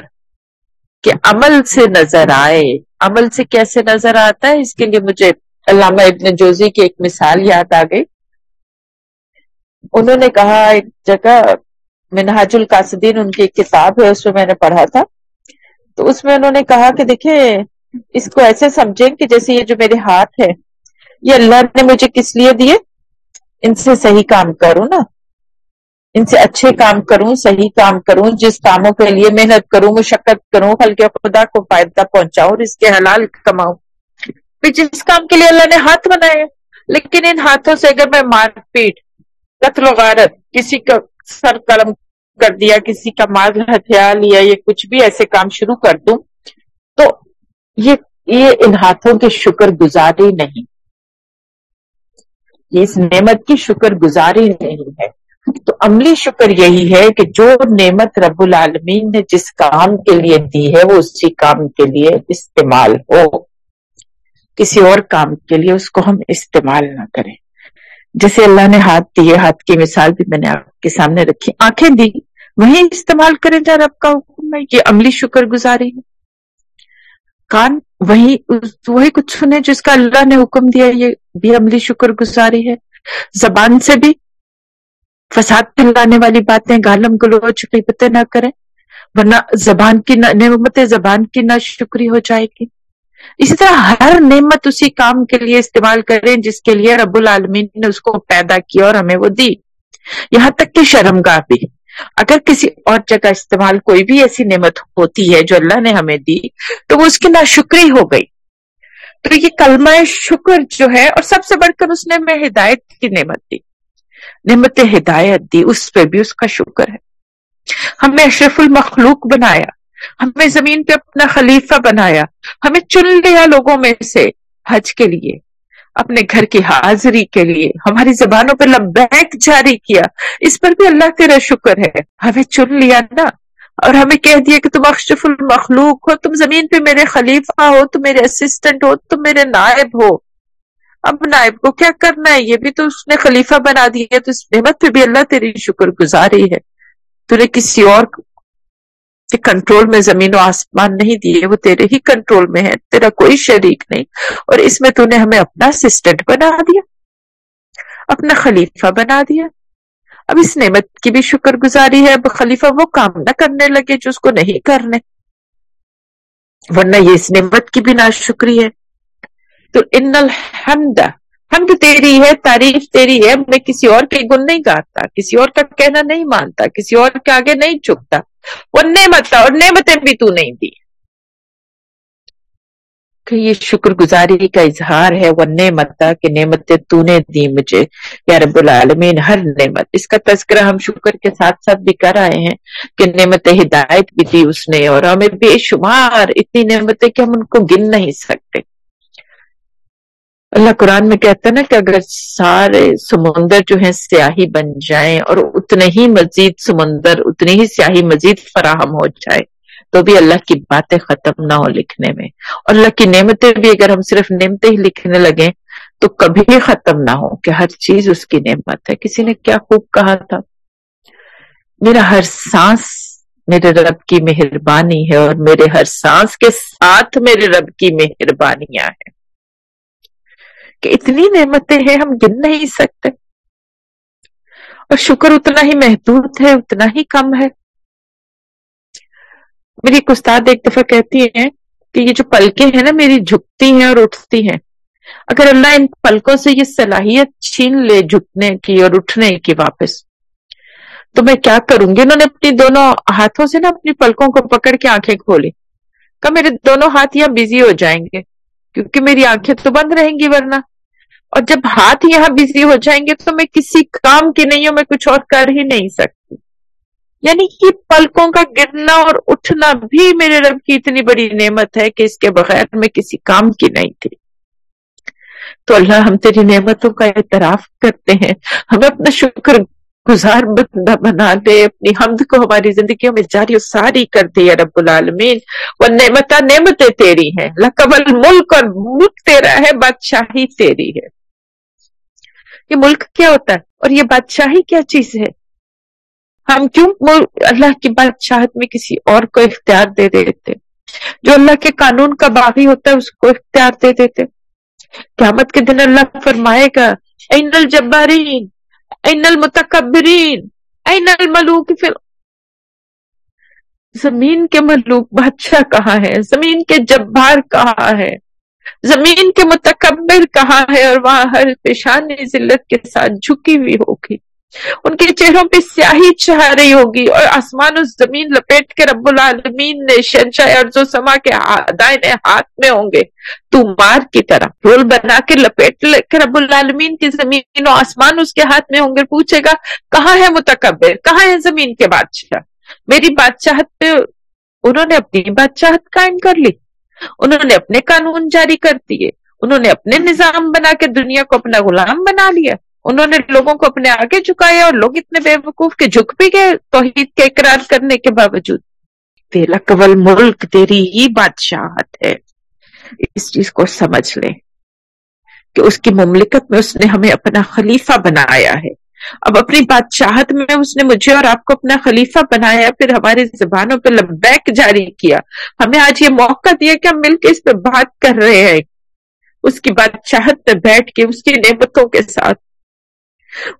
کہ عمل سے نظر آئے۔ عمل سے کیسے نظر آتا ہے؟ اس کے لیے مجھے علامہ ابن جوزی کی ایک مثال یاد آ گئی۔ انہوں نے کہا، ایک جگہ منہاج القاصدین ان کی ایک کتاب ہے، اس میں میں نے پڑھا تھا۔ تو اس میں انہوں نے کہا کہ دیکھیں، اس کو ایسے سمجھیں کہ جیسے یہ جو میرے ہاتھ ہے یہ اللہ نے مجھے کس لیے دیے؟ ان سے صحیح کام کروں نا۔ ان سے اچھے کام کروں، صحیح کام کروں، جس کاموں کے لیے محنت کروں، مشقت کروں ہلکے خدا کو فائدہ پہنچاؤں اور اس کے حلال کماؤں۔ پھر جس کام کے لیے اللہ نے ہاتھ بنائے، لیکن ان ہاتھوں سے اگر میں مار پیٹ قتل و غارت، کسی کا سر قلم کر دیا، کسی کا مال ہتھیار لیا، یہ کچھ بھی ایسے کام شروع کر دوں، تو یہ یہ ان ہاتھوں کے شکر گزاری نہیں۔ یہ اس نعمت کی شکر گزاری نہیں ہے۔ تو عملی شکر یہی ہے کہ جو نعمت رب العالمین نے جس کام کے لیے دی ہے، وہ اسی کام کے لیے استعمال ہو۔ کسی اور کام کے لیے اس کو ہم استعمال نہ کریں۔ جیسے اللہ نے ہاتھ دیے، ہاتھ کی مثال بھی میں نے آپ کے سامنے رکھی۔ آنکھیں دی وہی استعمال کریں جا رب کا حکم ہے یہ عملی شکر گزاری ہے۔ کان وہی وہی کچھ سنے جس کا اللہ نے حکم دیا، یہ بھی عملی شکر گزاری ہے۔ زبان سے بھی فساد پھیلانے والی باتیں گالم گلوچ غیبتیں نہ کریں، ورنہ زبان کی نعمت زبان کی نہ شکری ہو جائے گی۔ اسی طرح ہر نعمت اسی کام کے لیے استعمال کریں جس کے لیے رب العالمین نے اس کو پیدا کیا اور ہمیں وہ دی۔ یہاں تک کہ شرمگاہ بھی۔ اگر کسی اور جگہ استعمال کوئی بھی ایسی نعمت ہوتی ہے جو اللہ نے ہمیں دی، تو وہ اس کی ناشکری ہو گئی۔ تو یہ کلمہ شکر جو ہے اور سب سے بڑھ کر اس نے ہمیں ہدایت کی نعمت دی۔ نعمت ہدایت دی، اس پہ بھی اس کا شکر ہے۔ ہمیں اشرف المخلوق بنایا ہمیں زمین پہ اپنا خلیفہ بنایا، ہمیں چن لیا لوگوں میں سے حج کے لیے، اپنے گھر کی حاضری کے لیے، ہماری زبانوں پہ لبیک جاری کیا۔ اس پر بھی اللہ تیرا شکر ہے۔ ہمیں چن لیا نا، اور ہمیں کہہ دیا کہ تم اشرف المخلوق ہو، تم زمین پہ میرے خلیفہ ہو، تم میرے اسسٹنٹ ہو، تم میرے نائب ہو۔ اب نائب کو کیا کرنا ہے؟ یہ بھی تو اس نے خلیفہ بنا دیا تو اس نعمت پہ بھی اللہ تیری شکر گزاری ہے۔ تو نے کسی اور کے کنٹرول میں زمین و آسمان نہیں دیے، وہ تیرے ہی کنٹرول میں ہے تیرا کوئی شریک نہیں۔ اور اس میں تو نے ہمیں اپنا اسسٹنٹ بنا دیا، اپنا خلیفہ بنا دیا۔ اب اس نعمت کی بھی شکر گزاری ہے۔ اب خلیفہ وہ کام نہ کرنے لگے جو اس کو نہیں کرنے۔ ورنہ یہ اس نعمت کی بھی نا شکری ہے۔ تو ان الحمد حمد تیری ہے، تعریف تیری ہے، میں کسی اور کے گن نہیں گاتا، کسی اور کا کہنا نہیں مانتا، کسی اور کے آگے نہیں چکتا وہ نعمت اور نعمتیں بھی تو نہیں دی۔ کہ یہ شکر گزاری کا اظہار ہے، وہ نعمت کہ نعمتیں تو نے دی مجھے۔ یا رب العالمین، ہر نعمت۔ اس کا تذکرہ ہم شکر کے ساتھ ساتھ بھی کر آئے ہیں کہ نعمت ہدایت بھی دی اس نے اور ہمیں بے شمار اتنی نعمتیں کہ ہم ان کو گن نہیں سکتے۔ اللہ قرآن میں کہتا ہے نا کہ اگر سارے سمندر جو ہیں سیاہی بن جائیں اور اتنے ہی مزید سمندر، اتنی ہی سیاہی مزید فراہم ہو جائے، تو بھی اللہ کی باتیں ختم نہ ہو لکھنے میں۔ اور اللہ کی نعمتیں بھی اگر ہم صرف نعمتیں ہی لکھنے لگیں، تو کبھی ختم نہ ہو کہ ہر چیز اس کی نعمت ہے۔ کسی نے کیا خوب کہا تھا؟ میرا ہر سانس میرے رب کی مہربانی ہے اور میرے ہر سانس کے ساتھ میرے رب کی مہربانیاں ہیں۔ کہ اتنی نعمتیں ہیں، ہم گن نہیں سکتے۔ اور شکر اتنا ہی محدود ہے، اتنا ہی کم ہے۔ میری ایک استاد ایک دفعہ کہتی ہیں کہ یہ جو پلکیں ہیں نا، میری جھکتی ہیں اور اٹھتی ہیں۔ اگر اللہ ان پلکوں سے یہ صلاحیت چھین لے جھکنے کی اور اٹھنے کی واپس، تو میں کیا کروں گی؟ انہوں نے اپنی دونوں ہاتھوں سے نا اپنی پلکوں کو پکڑ کے آنکھیں کھولی۔ کہ میرے دونوں ہاتھ یہاں بزی ہو جائیں گے۔ کیونکہ میری آنکھیں تو بند رہیں گی ورنہ۔ اور جب ہاتھ یہاں بزی ہو جائیں گے تو میں کسی کام کی نہیں ہوں، میں کچھ اور کر ہی نہیں سکتی۔ یعنی کہ پلکوں کا گرنا اور اٹھنا بھی میرے رب کی اتنی بڑی نعمت ہے کہ اس کے بغیر میں کسی کام کی نہیں تھی۔ تو اللہ ہم تیری نعمتوں کا اعتراف کرتے ہیں۔ ہمیں اپنا شکر گزار بندہ بنا دے، اپنی حمد کو ہماری زندگیوں میں جاری و ساری کر دے رب العالمین۔ وہ نعمت نعمتیں تیری ہیں۔ لقبل ملک اور ملک تیرا ہے، بادشاہی تیری ہے۔ یہ ملک کیا ہوتا ہے؟ اور یہ بادشاہی کیا چیز ہے؟ ہم کیوں اللہ کی بادشاہت میں کسی اور کو اختیار دے دیتے؟ جو اللہ کے قانون کا باغی ہوتا ہے، اس کو اختیار دے دیتے؟ قیامت کے دن اللہ فرمائے گا این الجبارین این المتکبرین این الملوک فی زمین کے ملوک بادشاہ کہاں ہے؟ زمین کے جبار کہاں ہے؟ زمین کے متکبر کہاں ہے؟ اور وہاں ہر پیشانی ذلت کے ساتھ جھکی ہوئی ہوگی۔ ان کے چہروں پہ سیاہی چاہ رہی ہوگی اور آسمان اس زمین لپیٹ کے رب العالمین نے شہنشاہ ارض و سما کے دائنے ہاتھ میں ہوں گے۔ تو مار کی طرح۔ رول بنا کے لپیٹ کے رب العالمین کی زمین و آسمان اس کے ہاتھ میں ہوں گے۔ پوچھے گا، کہاں ہے متکبر؟ کہاں ہے زمین کے بادشاہ؟ میری بادشاہت پہ انہوں نے اپنی بادشاہت قائم کر لی۔ انہوں نے اپنے قانون جاری کر دیے۔ انہوں نے اپنے نظام بنا کے دنیا کو اپنا غلام بنا لیا۔ انہوں نے لوگوں کو اپنے آگے جھکایا اور لوگ اتنے بے وقوف کے جھک بھی گئے توحید کے اقرار کرنے کے باوجود۔ تیرا قبل ملک، تیری ہی بادشاہت ہے۔ اس چیز کو سمجھ لیں کہ اس کی مملکت میں اس نے ہمیں اپنا خلیفہ بنایا ہے۔ اب اپنی بادشاہت میں اس نے مجھے اور آپ کو اپنا خلیفہ بنایا، پھر ہماری زبانوں پہ لبیک جاری کیا۔ ہمیں آج یہ موقع دیا کہ ہم مل کے اس پہ بات کر رہے ہیں۔ اس کی بادشاہت پہ بیٹھ کے، اس کی نعمتوں کے ساتھ۔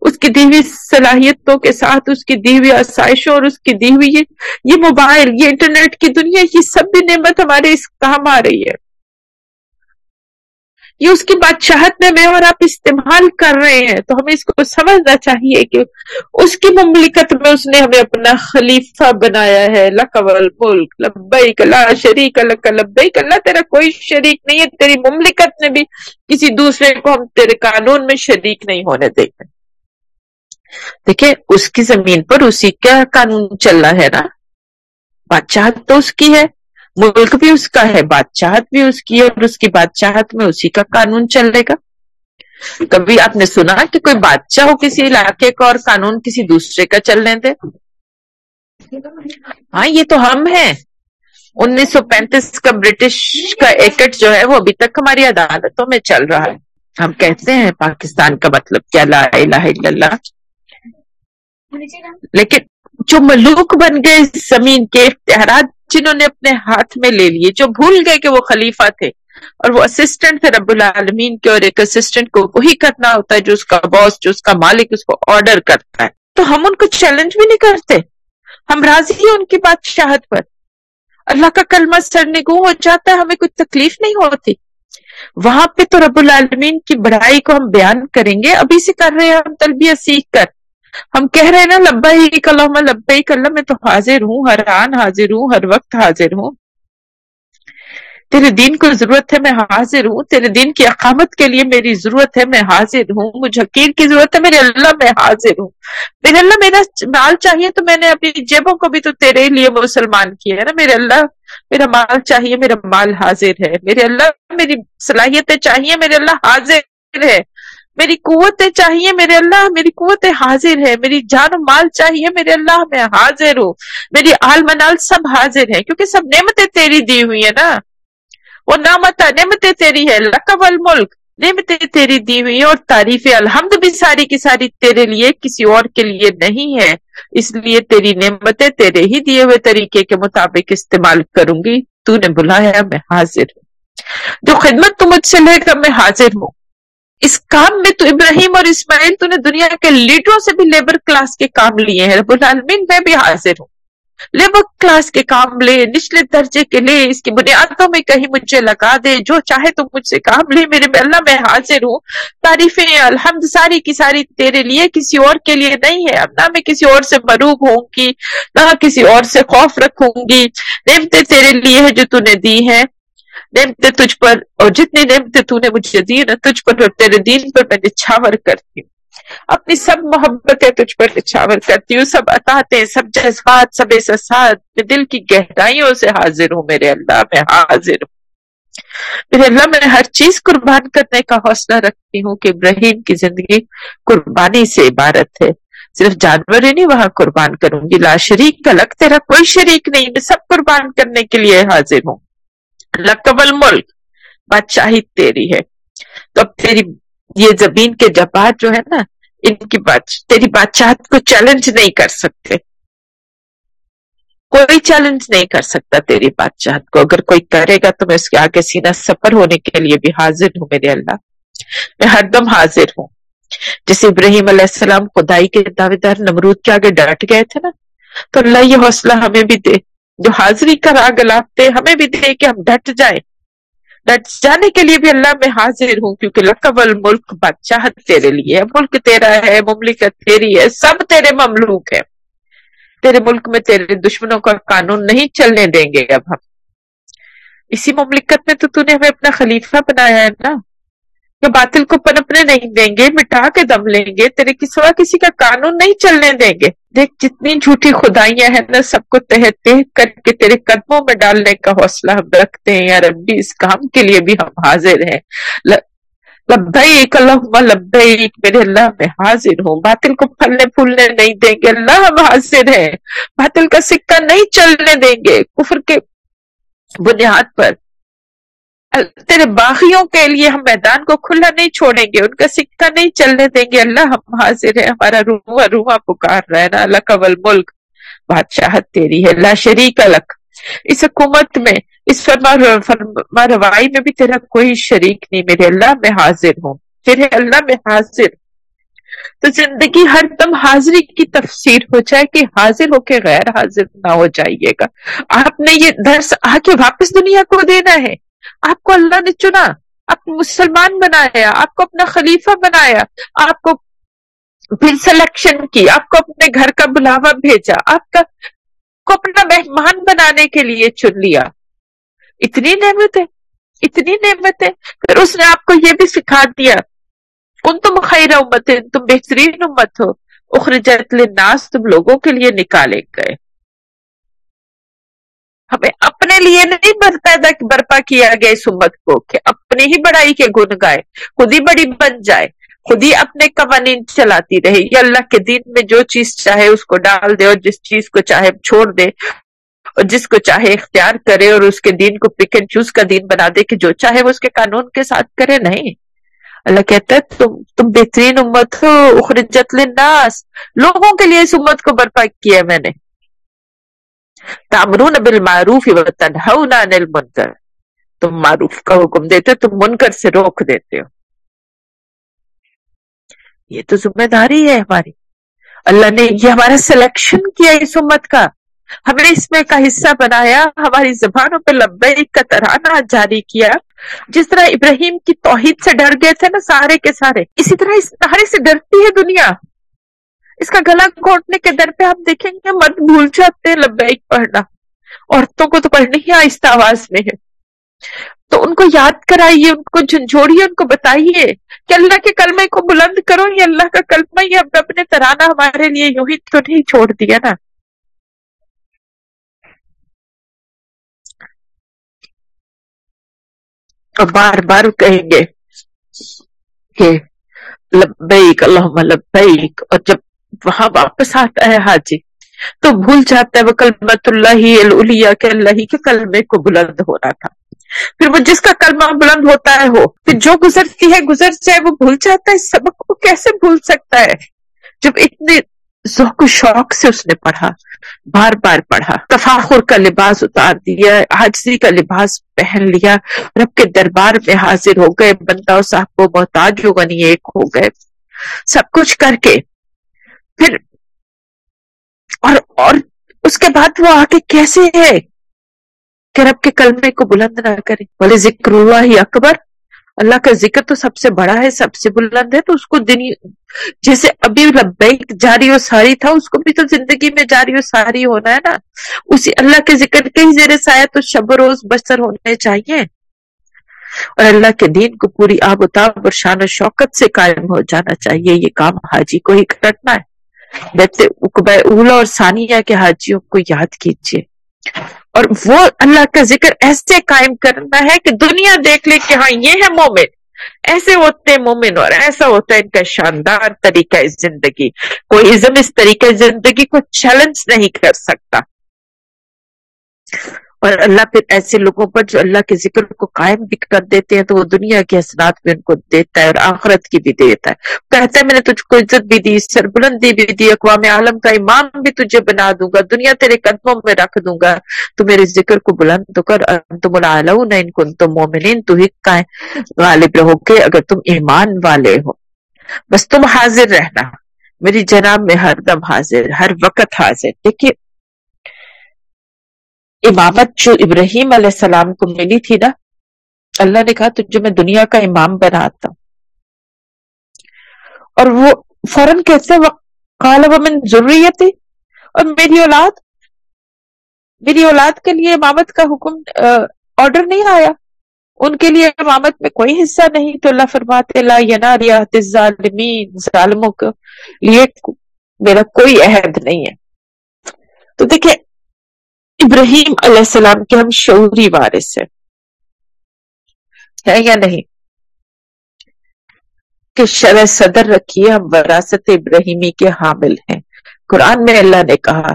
اس کی دیوی صلاحیتوں کے ساتھ، اس کی دیوی آسائشوں اور اس کی دیوی یہ موبائل، یہ انٹرنیٹ کی دنیا، یہ سب بھی نعمت ہمارے اس کام آ رہی ہے۔ یہ اس کی بادشاہت میں میں اور آپ استعمال کر رہے ہیں۔ تو ہمیں اس کو سمجھنا چاہیے کہ اس کی مملکت میں اس نے ہمیں اپنا خلیفہ بنایا ہے۔ لقبل ملک لبیک اللہ شریک اللہ لبیک، اللہ تیرا کوئی شریک نہیں ہے، تیری مملکت میں بھی کسی دوسرے کو ہم تیرے قانون میں شریک نہیں ہونے دیں گے دیکھیں، اس کی زمین پر اسی کا قانون چل رہا ہے نا؟ بادشاہت تو اس کی ہے، ملک بھی اس کا ہے، بادشاہت بھی اس کی ہے اور اس کی بادشاہت میں اسی کا قانون چلے گا۔ کبھی آپ نے سنا کہ کوئی بادشاہ ہو کسی علاقے کا اور قانون کسی دوسرے کا چلنے دے ہاں یہ تو ہم ہیں۔ انیس سو پینتیس کا برٹش کا ایکٹ جو ہے، وہ ابھی تک ہماری عدالتوں میں چل رہا ہے۔ ہم کہتے ہیں، پاکستان کا مطلب کیا؟ لا الہ الا اللہ۔ لیکن جو ملوک بن گئے زمین کے اختیارات جنہوں نے اپنے ہاتھ میں لے لیے، جو بھول گئے کہ وہ خلیفہ تھے، اور وہ اسسٹنٹ تھے رب العالمین کے، اور ایک اسسٹنٹ کو وہی کرنا ہوتا ہے جو اس کا باس جو اس کا مالک اس کو آرڈر کرتا ہے۔ تو ہم ان کو چیلنج بھی نہیں کرتے۔ ہم راضی ہیں ان کی بادشاہت پر۔ اللہ کا کلمہ سڑنے ہو جاتا ہے، ہمیں کوئی تکلیف نہیں ہوتی۔ وہاں پہ تو رب العالمین کی بڑائی کو ہم بیان کریں گے۔ ابھی سے کر رہے ہیں ہم تلبیہ سیکھ کر۔ ہم کہہ رہے ہیں نا لبا ہی کلام لبا ہی کلم میں تو حاضر ہوں، ہر آن حاضر ہوں، ہر وقت حاضر ہوں۔ تیرے دین کو ضرورت ہے، میں حاضر ہوں۔ تیرے دین کی اقامت کے لیے میری ضرورت ہے، میں حاضر ہوں۔ مجھے حقیر کی ضرورت ہے، میرے اللہ میں حاضر ہوں۔ میرے اللہ میرا مال چاہیے تو میں نے اپنی جیبوں کو بھی تو تیرے لیے مسلمان کیا ہے نا۔ میرے اللہ میرا مال چاہیے، میرا مال حاضر ہے۔ میرے اللہ میری صلاحیتیں چاہیے، میرے اللہ حاضر ہے۔ میری قوتیں چاہیے، میرے اللہ، میری قوتیں حاضر ہے میری جان و مال چاہیے، میرے اللہ میں حاضر ہوں، میری آل منال سب حاضر ہے کیونکہ سب نعمتیں تیری دی ہوئی ہے نا۔ وہ نامت نعمتیں تیری ہے لقب الملک نعمتیں تیری دی ہوئی اور تعریف الحمد بھی ساری کی ساری تیرے لیے کسی اور کے لیے نہیں ہے اس لیے تیری نعمتیں تیرے ہی دیے ہوئے طریقے کے مطابق استعمال کروں گی۔ تو نے بلایا میں حاضر ہوں۔ جو خدمت تو مجھ سے لے کر میں حاضر ہوں۔ اس کام میں تو ابراہیم اور اسماعیل تو نے دنیا کے لیڈروں سے بھی لیبر کلاس کے کام لیے ہیں، رب العالمین، میں بھی حاضر ہوں۔ لیبر کلاس کے کام لے، نچلے درجے کے لے، اس کی بنیادوں میں کہیں مجھے لگا دے، جو چاہے تو مجھ سے کام لے، میرے میں اللہ میں حاضر ہوں۔ تعریفیں، الحمد، ساری کی ساری تیرے لیے کسی اور کے لیے نہیں ہے۔ اب نہ میں کسی اور سے مروب ہوں گی، نہ کسی اور سے خوف رکھوں گی۔ نعمتیں تیرے لیے ہے جو تو نے دی ہیں۔ نعمتیں تجھ پر، اور جتنی نعمتیں تو نے مجھے دی نا، تجھ پر اور تیرے دین پر میں نچھاور کرتی ہوں۔ اپنی سب محبتیں تجھ پر نچھاور کرتی ہوں۔ سب عطاتے سب جذبات، سب احساسات میں دل کی گہرائیوں سے حاضر ہوں۔ میرے اللہ، میں حاضر ہوں۔ میرے اللہ، میں ہر چیز قربان کرنے کا حوصلہ رکھتی ہوں کہ ابراہیم کی زندگی قربانی سے عبارت ہے۔ صرف جانور ہی نہیں، وہاں قربان کروں گی۔ لا شریک الگ تیرا کوئی شریک نہیں، میں سب قربان کرنے کے لیے حاضر ہوں۔ لقب الملک بادشاہی تیری ہے۔ تو اب تیری یہ زمین کے جبات جو ہے نا، ان کی بات تیری بادشاہت کو چیلنج نہیں کر سکتے۔ کوئی چیلنج نہیں کر سکتا تیری بادشاہت کو۔ اگر کوئی کرے گا تو میں اس کے آگے سینہ سفر ہونے کے لیے بھی حاضر ہوں میرے اللہ۔ میں ہر دم حاضر ہوں۔ جیسے ابراہیم علیہ السلام خدائی کے دعوے دار نمرود کے آگے ڈانٹ گئے تھے نا، تو اللہ یہ حوصلہ ہمیں بھی دے۔ جو حاضری کا راگ ہمیں بھی دے کہ ہم ڈٹ جائیں۔ ڈٹ جانے کے لیے بھی اللہ میں حاضر ہوں کیونکہ لقب الملک بادشاہت تیرے لیے ہے۔ ملک تیرا ہے، مملکت تیری ہے، سب تیرے مملوک ہے تیرے ملک میں تیرے دشمنوں کا قانون نہیں چلنے دیں گے اب ہم۔ اسی مملکت میں تو تو نے ہمیں اپنا خلیفہ بنایا ہے نا۔ کہ باطل کو پنپنے نہیں دیں گے، مٹا کے دم لیں گے، تیرے کی سوا کسی کا قانون نہیں چلنے دیں گے۔ دیکھ جتنی جھوٹی خدائیاں ہیں نا، سب کو تہ تہ کر کے تیرے قدموں میں ڈالنے کا حوصلہ ہم رکھتے ہیں۔ یا ربی، اس کام کے لیے بھی ہم حاضر ہیں۔ لبیک اللہم، لبیک، میرے اللہ میں حاضر ہوں۔ باطل کو پھلنے پھولنے نہیں دیں گے۔ اللہ ہم حاضر ہیں۔ باطل کا سکہ نہیں چلنے دیں گے۔ کفر کے بنیاد پر تیرے باغیوں کے لیے ہم میدان کو کھلا نہیں چھوڑیں گے، ان کا سکہ نہیں چلنے دیں گے۔ اللہ ہم حاضر ہے ہمارا روح روح پکار رہا ہے۔ نا اللہ قبل ملک، بادشاہت تیری ہے، لا شریک الگ اس حکومت میں، اس فرما روائی میں بھی تیرا کوئی شریک نہیں، میرے اللہ میں حاضر ہوں۔ تیرے اللہ میں حاضر۔ تو زندگی ہر دم حاضری کی تفسیر ہو جائے کہ حاضر ہو کے غیر حاضر نہ ہو جائیے گا۔ آپ نے یہ درس آ کے واپس دنیا کو دینا ہے۔ آپ کو اللہ نے چنا، آپ کو مسلمان بنایا، آپ کو اپنا خلیفہ بنایا، آپ کو پھر سلیکشن کی، آپ کو اپنے گھر کا بلاوا بھیجا، آپ کا، کو اپنا مہمان بنانے کے لیے چن لیا۔ اتنی نعمت ہے اتنی نعمت ہے پھر اس نے آپ کو یہ بھی سکھا دیا ان تم خیر امت ہے تم بہترین امت ہو۔ اخرجت للناس، تم لوگوں کے لیے نکالے گئے۔ ہمیں اپنے لیے نہیں پیدا برپا کیا گیا اس امت کو کہ اپنی ہی بڑائی کے گن گائے، خود ہی بڑی بن جائے، خود ہی اپنے قوانین چلاتی رہے۔ یا اللہ کے دین میں جو چیز چاہے اس کو ڈال دے اور جس چیز کو چاہے چھوڑ دے اور جس کو چاہے اختیار کرے اور اس کے دین کو پک اینڈ چوز کا دین بنا دے کہ جو چاہے وہ اس کے قانون کے ساتھ کرے۔ نہیں۔ اللہ کہتا ہے، تم تم بہترین امت ہو، اخرجت للناس۔ لوگوں کے لیے اس امت کو برپا کیا میں نے۔ تامرون بالمعروف وتنہون عن المنکر۔ تم معروف کا حکم دیتے تم منکر سے روک دیتے ہو۔ یہ تو ذمہ داری ہے ہماری۔ اللہ نے یہ ہمارا سلیکشن کیا اس امت کا۔ ہمیں اس میں کا حصہ بنایا، ہماری زبانوں پہ لبیک کا ترانہ جاری کیا۔ جس طرح ابراہیم کی توحید سے ڈر گئے تھے نا سارے کے سارے، اسی طرح اس سارے سے ڈرتی ہے دنیا۔ اس کا گلا گھونٹنے کے در پہ آپ دیکھیں گے، مرد بھول جاتے ہیں لبیک پڑھنا۔ عورتوں کو تو پڑھنی ہی آہستہ آواز میں ہے۔ تو ان کو یاد کرائیے، ان کو جھنجھوڑیے، ان کو بتائیے کہ اللہ کے کلمے کو بلند کرو، یہ اللہ کا کلمہ یہ اب اپنے ترانہ ہمارے لیے یوں ہی تو نہیں چھوڑ دیا نا؟ اور بار بار کہیں گے کہ لبیک، اللہم لبیک، اور جب وہاں واپس آتا ہے حاجی۔ تو بھول جاتا ہے، وہ کلمت اللہ کے اللہ کے کلمے کو بلند ہو رہا تھا۔ پھر وہ جس کا کلمہ بلند ہوتا ہے ہو پھر جو گزرتی ہے گزر جائے وہ بھول جاتا ہے۔ سبق کو کیسے بھول سکتا ہے؟ جب اتنے ذوق و شوق سے اس نے پڑھا، بار بار پڑھا، تفاخر کا لباس اتار دیا حاجری کا لباس پہن لیا، رب کے دربار میں حاضر ہو گئے، بندہ صاحب کو محتاج ہو غنی ایک ہو گئے۔ سب کچھ کر کے پھر اور اور اس کے بعد وہ آگے کیسے ہے کہ رب کے کلمے کو بلند نہ کرے۔ بولے، ذکر ہوا ہی اکبر۔ اللہ کا ذکر تو سب سے بڑا ہے، سب سے بلند ہے، تو اس کو دن جیسے ابھی لبیک جاری و ساری تھا، اس کو بھی تو زندگی میں جاری و ساری ہونا ہے نا۔ اسی اللہ کے ذکر کے ہی زیر سایہ تو شب و روز بسر ہونے چاہیے۔ اور اللہ کے دین کو پوری آب و تاب اور شان و شوکت سے قائم ہو جانا چاہیے۔ یہ کام حاجی کو ہی کرنا ہے۔ اولا اور ثانیہ کے حاجیوں کو یاد کیجیے اور وہ اللہ کا ذکر ایسے قائم کرنا ہے کہ دنیا دیکھ لے کہ ہاں یہ ہے مومن۔ ایسے ہوتے ہیں مومن اور ایسا ہوتا ہے ان کا شاندار طریقہ زندگی۔ کوئی ازم اس طریقہ زندگی کو چیلنج نہیں کر سکتا۔ اور اللہ پھر ایسے لوگوں پر جو اللہ کے ذکر کو قائم بھی کر دیتے ہیں تو وہ دنیا کے حسنات بھی ان کو دیتا ہے اور آخرت کی بھی دیتا ہے۔ کہتا ہے، میں نے تجھ کو عزت بھی دی، سربلندی بھی دی، اقوام عالم کا امام بھی تجھے بنا دوں گا، دنیا تیرے قدموں میں رکھ دوں گا۔ تو میرے ذکر کو بلند کر تم العلون ان تم مومنین، تو ہی غالب رہو گے اگر تم ایمان والے ہو۔ بس تم حاضر رہنا۔ میری جناب میں ہر دم حاضر، ہر وقت حاضر۔ دیکھیے امامت جو ابراہیم علیہ السلام کو ملی تھی نا، اللہ نے کہا تجھے میں دنیا کا امام بناتا ہوں۔ اور وہ فوراً کہتے کالا ومن ضروریت اور میری اولاد میری اولاد کے لیے امامت کا حکم آرڈر نہیں آیا۔ ان کے لیے امامت میں کوئی حصہ نہیں۔ تو اللہ فرماتے، لا یناریات الظالمین، ظالموں کے لیے میرا کوئی عہد نہیں ہے۔ تو دیکھیں ابراہیم علیہ السلام کے ہم شعوری وارث ہیں۔ ہے یا نہیں؟ کہ شرح صدر رکھیے، ہم وراثت ابراہیمی کے حامل ہیں۔ قرآن میں اللہ نے کہا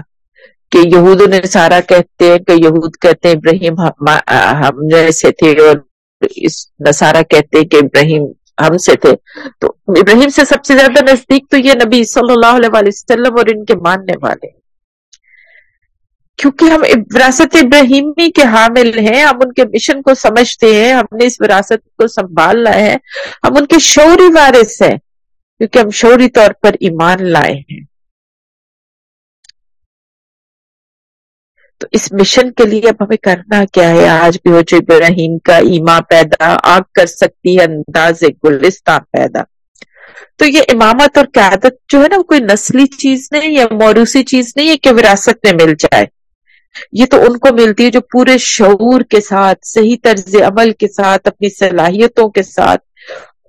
کہ یہود نے سارا کہتے ہیں، کہ یہود کہتے ہیں ابراہیم ہم جیسے تھے اور اس نصارہ کہتے ہیں کہ ابراہیم ہم سے تھے۔ تو ابراہیم سے سب سے زیادہ نزدیک تو یہ نبی صلی اللہ علیہ وسلم اور ان کے ماننے والے ہیں۔ کیونکہ ہم وراثت ابراہیمی کے حامل ہیں، ہم ان کے مشن کو سمجھتے ہیں، ہم نے اس وراثت کو سنبھال لائے ہیں ہم ان کے شعوری وارث ہیں، کیونکہ ہم شعوری طور پر ایمان لائے ہیں۔ تو اس مشن کے لیے اب ہمیں کرنا کیا ہے؟ آج بھی ہو جو ابراہیم کا ایما پیدا، آگ کر سکتی ہے، انداز گلستان پیدا۔ تو یہ امامت اور قیادت جو ہے نا کوئی نسلی چیز نہیں یا موروثی چیز نہیں ہے کہ وراثت میں مل جائے۔ یہ تو ان کو ملتی ہے جو پورے شعور کے ساتھ، صحیح طرز عمل کے ساتھ، اپنی صلاحیتوں کے ساتھ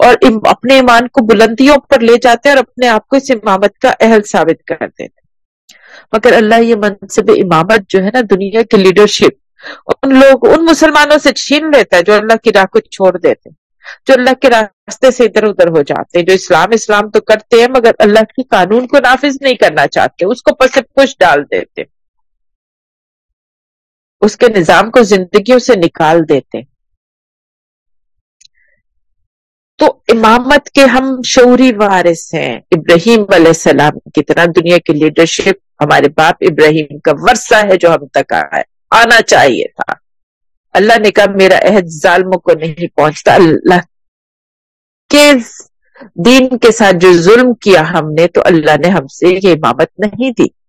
اور اپنے ایمان کو بلندیوں پر لے جاتے ہیں اور اپنے آپ کو اس امامت کا اہل ثابت کر دیتے مگر اللہ یہ منصب امامت جو ہے نا، دنیا کی لیڈرشپ ان لوگ، ان مسلمانوں سے چھین لیتا ہے جو اللہ کی راہ کو چھوڑ دیتے ہیں، جو اللہ کے راستے سے ادھر ادھر ہو جاتے ہیں، جو اسلام اسلام تو کرتے ہیں مگر اللہ کی قانون کو نافذ نہیں کرنا چاہتے، اس کو پس پش ڈال دیتے اس کے نظام کو زندگیوں سے نکال دیتے۔ تو امامت کے ہم شعوری وارث ہیں۔ ابراہیم علیہ السلام کی طرح دنیا کی لیڈرشپ ہمارے باپ ابراہیم کا ورثہ ہے جو ہم تک آیا آنا چاہیے تھا۔ اللہ نے کہا، میرا عہد ظالموں کو نہیں پہنچتا۔ اللہ کے دین کے ساتھ جو ظلم کیا ہم نے، تو اللہ نے ہم سے یہ امامت نہیں دی۔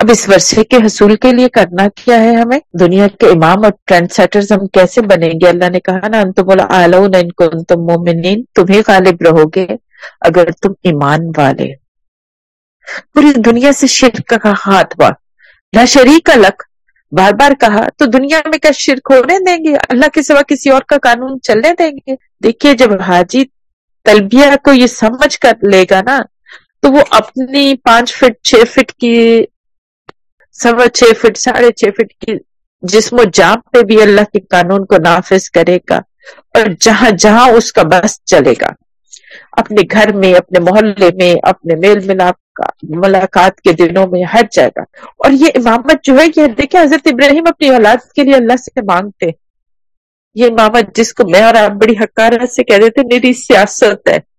اب اس ورثے کے حصول کے لیے کرنا کیا ہے ہمیں؟ دنیا کے امام اور ٹرینڈ سیٹرز ہم کیسے بنیں گے؟ اللہ نے کہا، نا انتم بولا آلون ان کو تم مومنین، تمہیں غالب رہو گے اگر تم ایمان والے پوری دنیا سے شرک کا ہاتھ ہوا لا شریک الگ بار بار کہا، تو دنیا میں کیا شرک ہونے دیں گے؟ اللہ کے سوا کسی اور کا قانون چلنے دیں گے؟ دیکھیے، جب حاجی تلبیہ کو یہ سمجھ کر لے گا نا، تو وہ اپنی پانچ فٹ، چھ فٹ کی سوا چھ فٹ، ساڑھے چھ فٹ کی جسم و جام پہ بھی اللہ کے قانون کو نافذ کرے گا اور جہاں جہاں اس کا بس چلے گا۔ اپنے گھر میں، اپنے محلے میں، اپنے میل ملاپ ملاقات کے دنوں میں، ہر جائے گا اور یہ امامت جو ہے، یہ دیکھیں، حضرت ابراہیم اپنی اولاد کے لیے اللہ سے مانگتے۔ یہ امامت جس کو میں اور آپ بڑی حکارت سے کہہ دیتے، میری سیاست ہے۔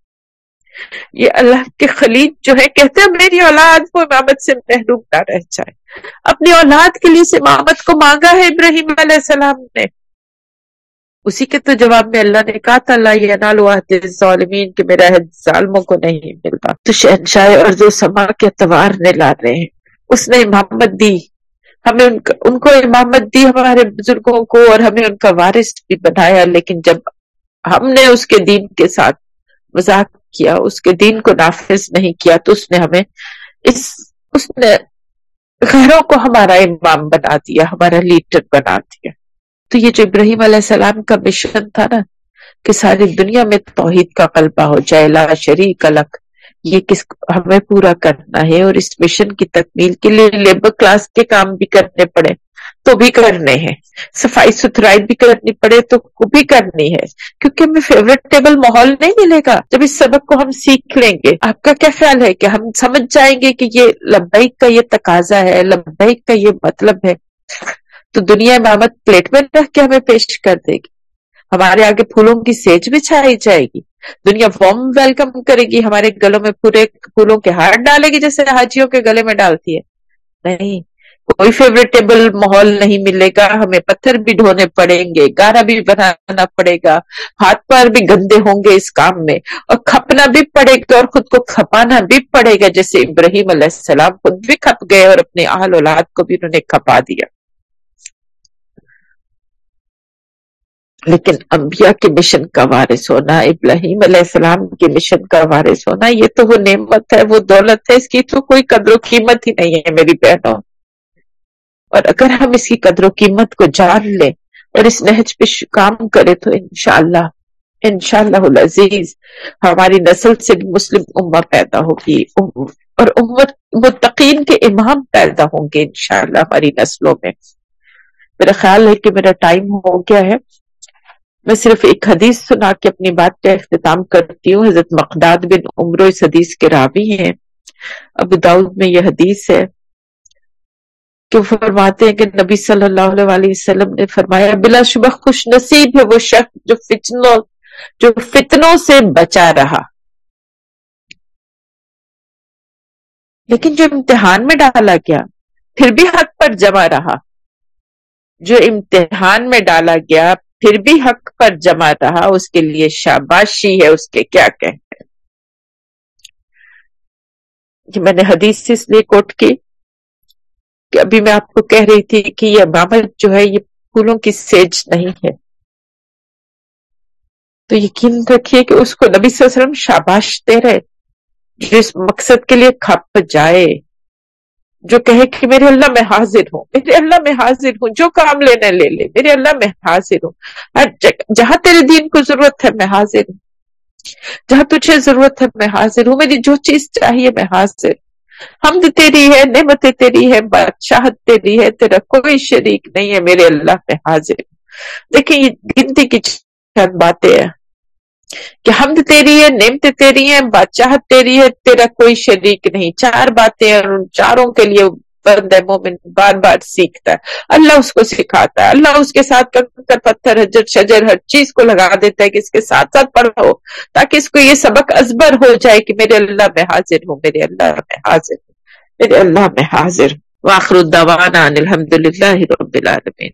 یہ اللہ کے خلیج جو ہے کہتے ہیں میری اولاد وہ امامت سے محروم نہ رہ جائے۔ اپنی اولاد کے لیے اس امامت کو مانگا ہے ابراہیم علیہ السلام نے۔ اسی کے تو جواب میں اللہ نے کہا تھا اللہ ظالمین کہ میرا حد ظالموں کو نہیں ملتا تو شہنشاہ اور جو سما کے اتوار نے لا رہے ہیں۔ اس نے امامت دی۔ ہمیں ان, ان کو امامت دی ہمارے بزرگوں کو اور ہمیں ان کا وارث بھی بنایا۔ لیکن جب ہم نے اس کے دین کے ساتھ مذاق کیا، اس کے دین کو نافذ نہیں کیا تو اس نے ہمیں اس اس نے غیروں کو ہمارا امام بنا دیا، ہمارا لیڈر بنا دیا۔ تو یہ جو ابراہیم علیہ السلام کا مشن تھا نا، کہ ساری دنیا میں توحید کا قلبہ ہو جائے، لا شریک الگ یہ کس ہمیں پورا کرنا ہے اور اس مشن کی تکمیل کے لیے لیبر کلاس کے کام بھی کرنے پڑے۔ تو بھی کرنے ہیں۔ صفائی ستھرائی بھی کرنی پڑے تو بھی کرنی ہے۔ کیونکہ ہمیں فیوریٹیبل ماحول نہیں ملے گا۔ جب اس سبق کو ہم سیکھ لیں گے، آپ کا کیا خیال ہے کہ ہم سمجھ جائیں گے کہ یہ لبیک کا یہ تقاضا ہے لبیک کا یہ مطلب ہے؟ تو دنیا امامت پلیٹ میں رکھ کے ہمیں پیش کر دے گی۔ ہمارے آگے پھولوں کی سیج بھی چھائی جائے گی۔ دنیا وارم ویلکم کرے گی، ہمارے گلوں میں پورے پھولوں کے ہار ڈالے گی جیسے حاجیوں کے گلے میں ڈالتی ہے۔ نہیں کوئی فیوریٹیبل ماحول نہیں ملے گا، ہمیں پتھر بھی ڈھونے پڑیں گے گارا بھی بنانا پڑے گا، ہاتھ پار بھی گندے ہوں گے اس کام میں، اور کھپنا بھی پڑے گا اور خود کو کھپانا بھی پڑے گا، جیسے ابراہیم علیہ السلام خود بھی کھپ گئے اور اپنے آل اولاد کو بھی انہوں نے کھپا دیا۔ لیکن انبیاء کے مشن کا وارث ہونا، ابراہیم علیہ السلام کے مشن کا وارث ہونا، یہ تو وہ نعمت ہے، وہ دولت ہے، اس کی تو کوئی قدر و قیمت ہی نہیں ہے میری بہنوں۔ اور اگر ہم اس کی قدر و قیمت کو جان لیں اور اس نہج پہ کام کرے تو انشاءاللہ انشاءاللہ العزیز ہماری نسل سے بھی مسلم امہ پیدا ہوگی۔ اور امت متقین کے امام پیدا ہوں گے انشاءاللہ ہماری نسلوں میں۔ میرا خیال ہے کہ میرا ٹائم ہو گیا ہے۔ میں صرف ایک حدیث سنا کے اپنی بات کا اختتام کرتی ہوں۔ حضرت مقداد بن عمرو اس حدیث کے راوی ہیں۔ ابو داؤد میں یہ حدیث ہے۔ کہ فرماتے ہیں کہ نبی صلی اللہ علیہ وسلم نے فرمایا، بلا شبہ خوش نصیب ہے وہ شخص جو فتنوں جو فتنوں سے بچا رہا۔ لیکن جو امتحان میں ڈالا گیا، پھر بھی حق پر جمع رہا۔ جو امتحان میں ڈالا گیا، پھر بھی حق پر جمع رہا۔ اس کے لیے شاباشی ہے، اس کے کیا کہتے ہیں؟ جی، میں نے حدیث اس لیے کوٹ کی کہ ابھی میں آپ کو کہہ رہی تھی کہ یہ امامت جو ہے یہ پھولوں کی سیج نہیں ہے۔ تو یقین رکھیے کہ اس کو نبی صلی اللہ علیہ وسلم شاباش دے رہے جو اس مقصد کے لیے کھپ جائے، جو کہے کہ میرے اللہ میں حاضر ہوں، میرے اللہ میں حاضر ہوں، جو کام لینا لے لے، میرے اللہ میں حاضر ہوں۔ جہاں تیرے دین کو ضرورت ہے میں حاضر ہوں۔ جہاں تجھے ضرورت ہے میں حاضر ہوں، میری جو چیز چاہیے میں حاضر حمد تیری ہے، نعمت تیری ہے، بادشاہت تیری ہے، تیرا کوئی شریک نہیں ہے میرے اللہ میں حاضر۔ دیکھیں، یہ گنتی کی چند باتیں ہیں کہ حمد تیری ہے، نعمت تیری ہے، بادشاہت تیری ہے، تیرا کوئی شریک نہیں۔ چار باتیں اور ان چاروں کے لیے بند مومن بار بار سیکھتا ہے۔ اللہ اس کو سکھاتا ہے۔ اللہ اس کے ساتھ کنکر، پتھر حجر شجر، ہر چیز کو لگا دیتا ہے کہ اس کے ساتھ ساتھ پڑھو، تاکہ اس کو یہ سبق ازبر ہو جائے کہ میرے اللہ میں حاضر ہوں، میرے اللہ میں حاضر ہوں، میرے اللہ میں حاضر ہوں۔ واخر الدوانا الحمد للہ رب العالمین۔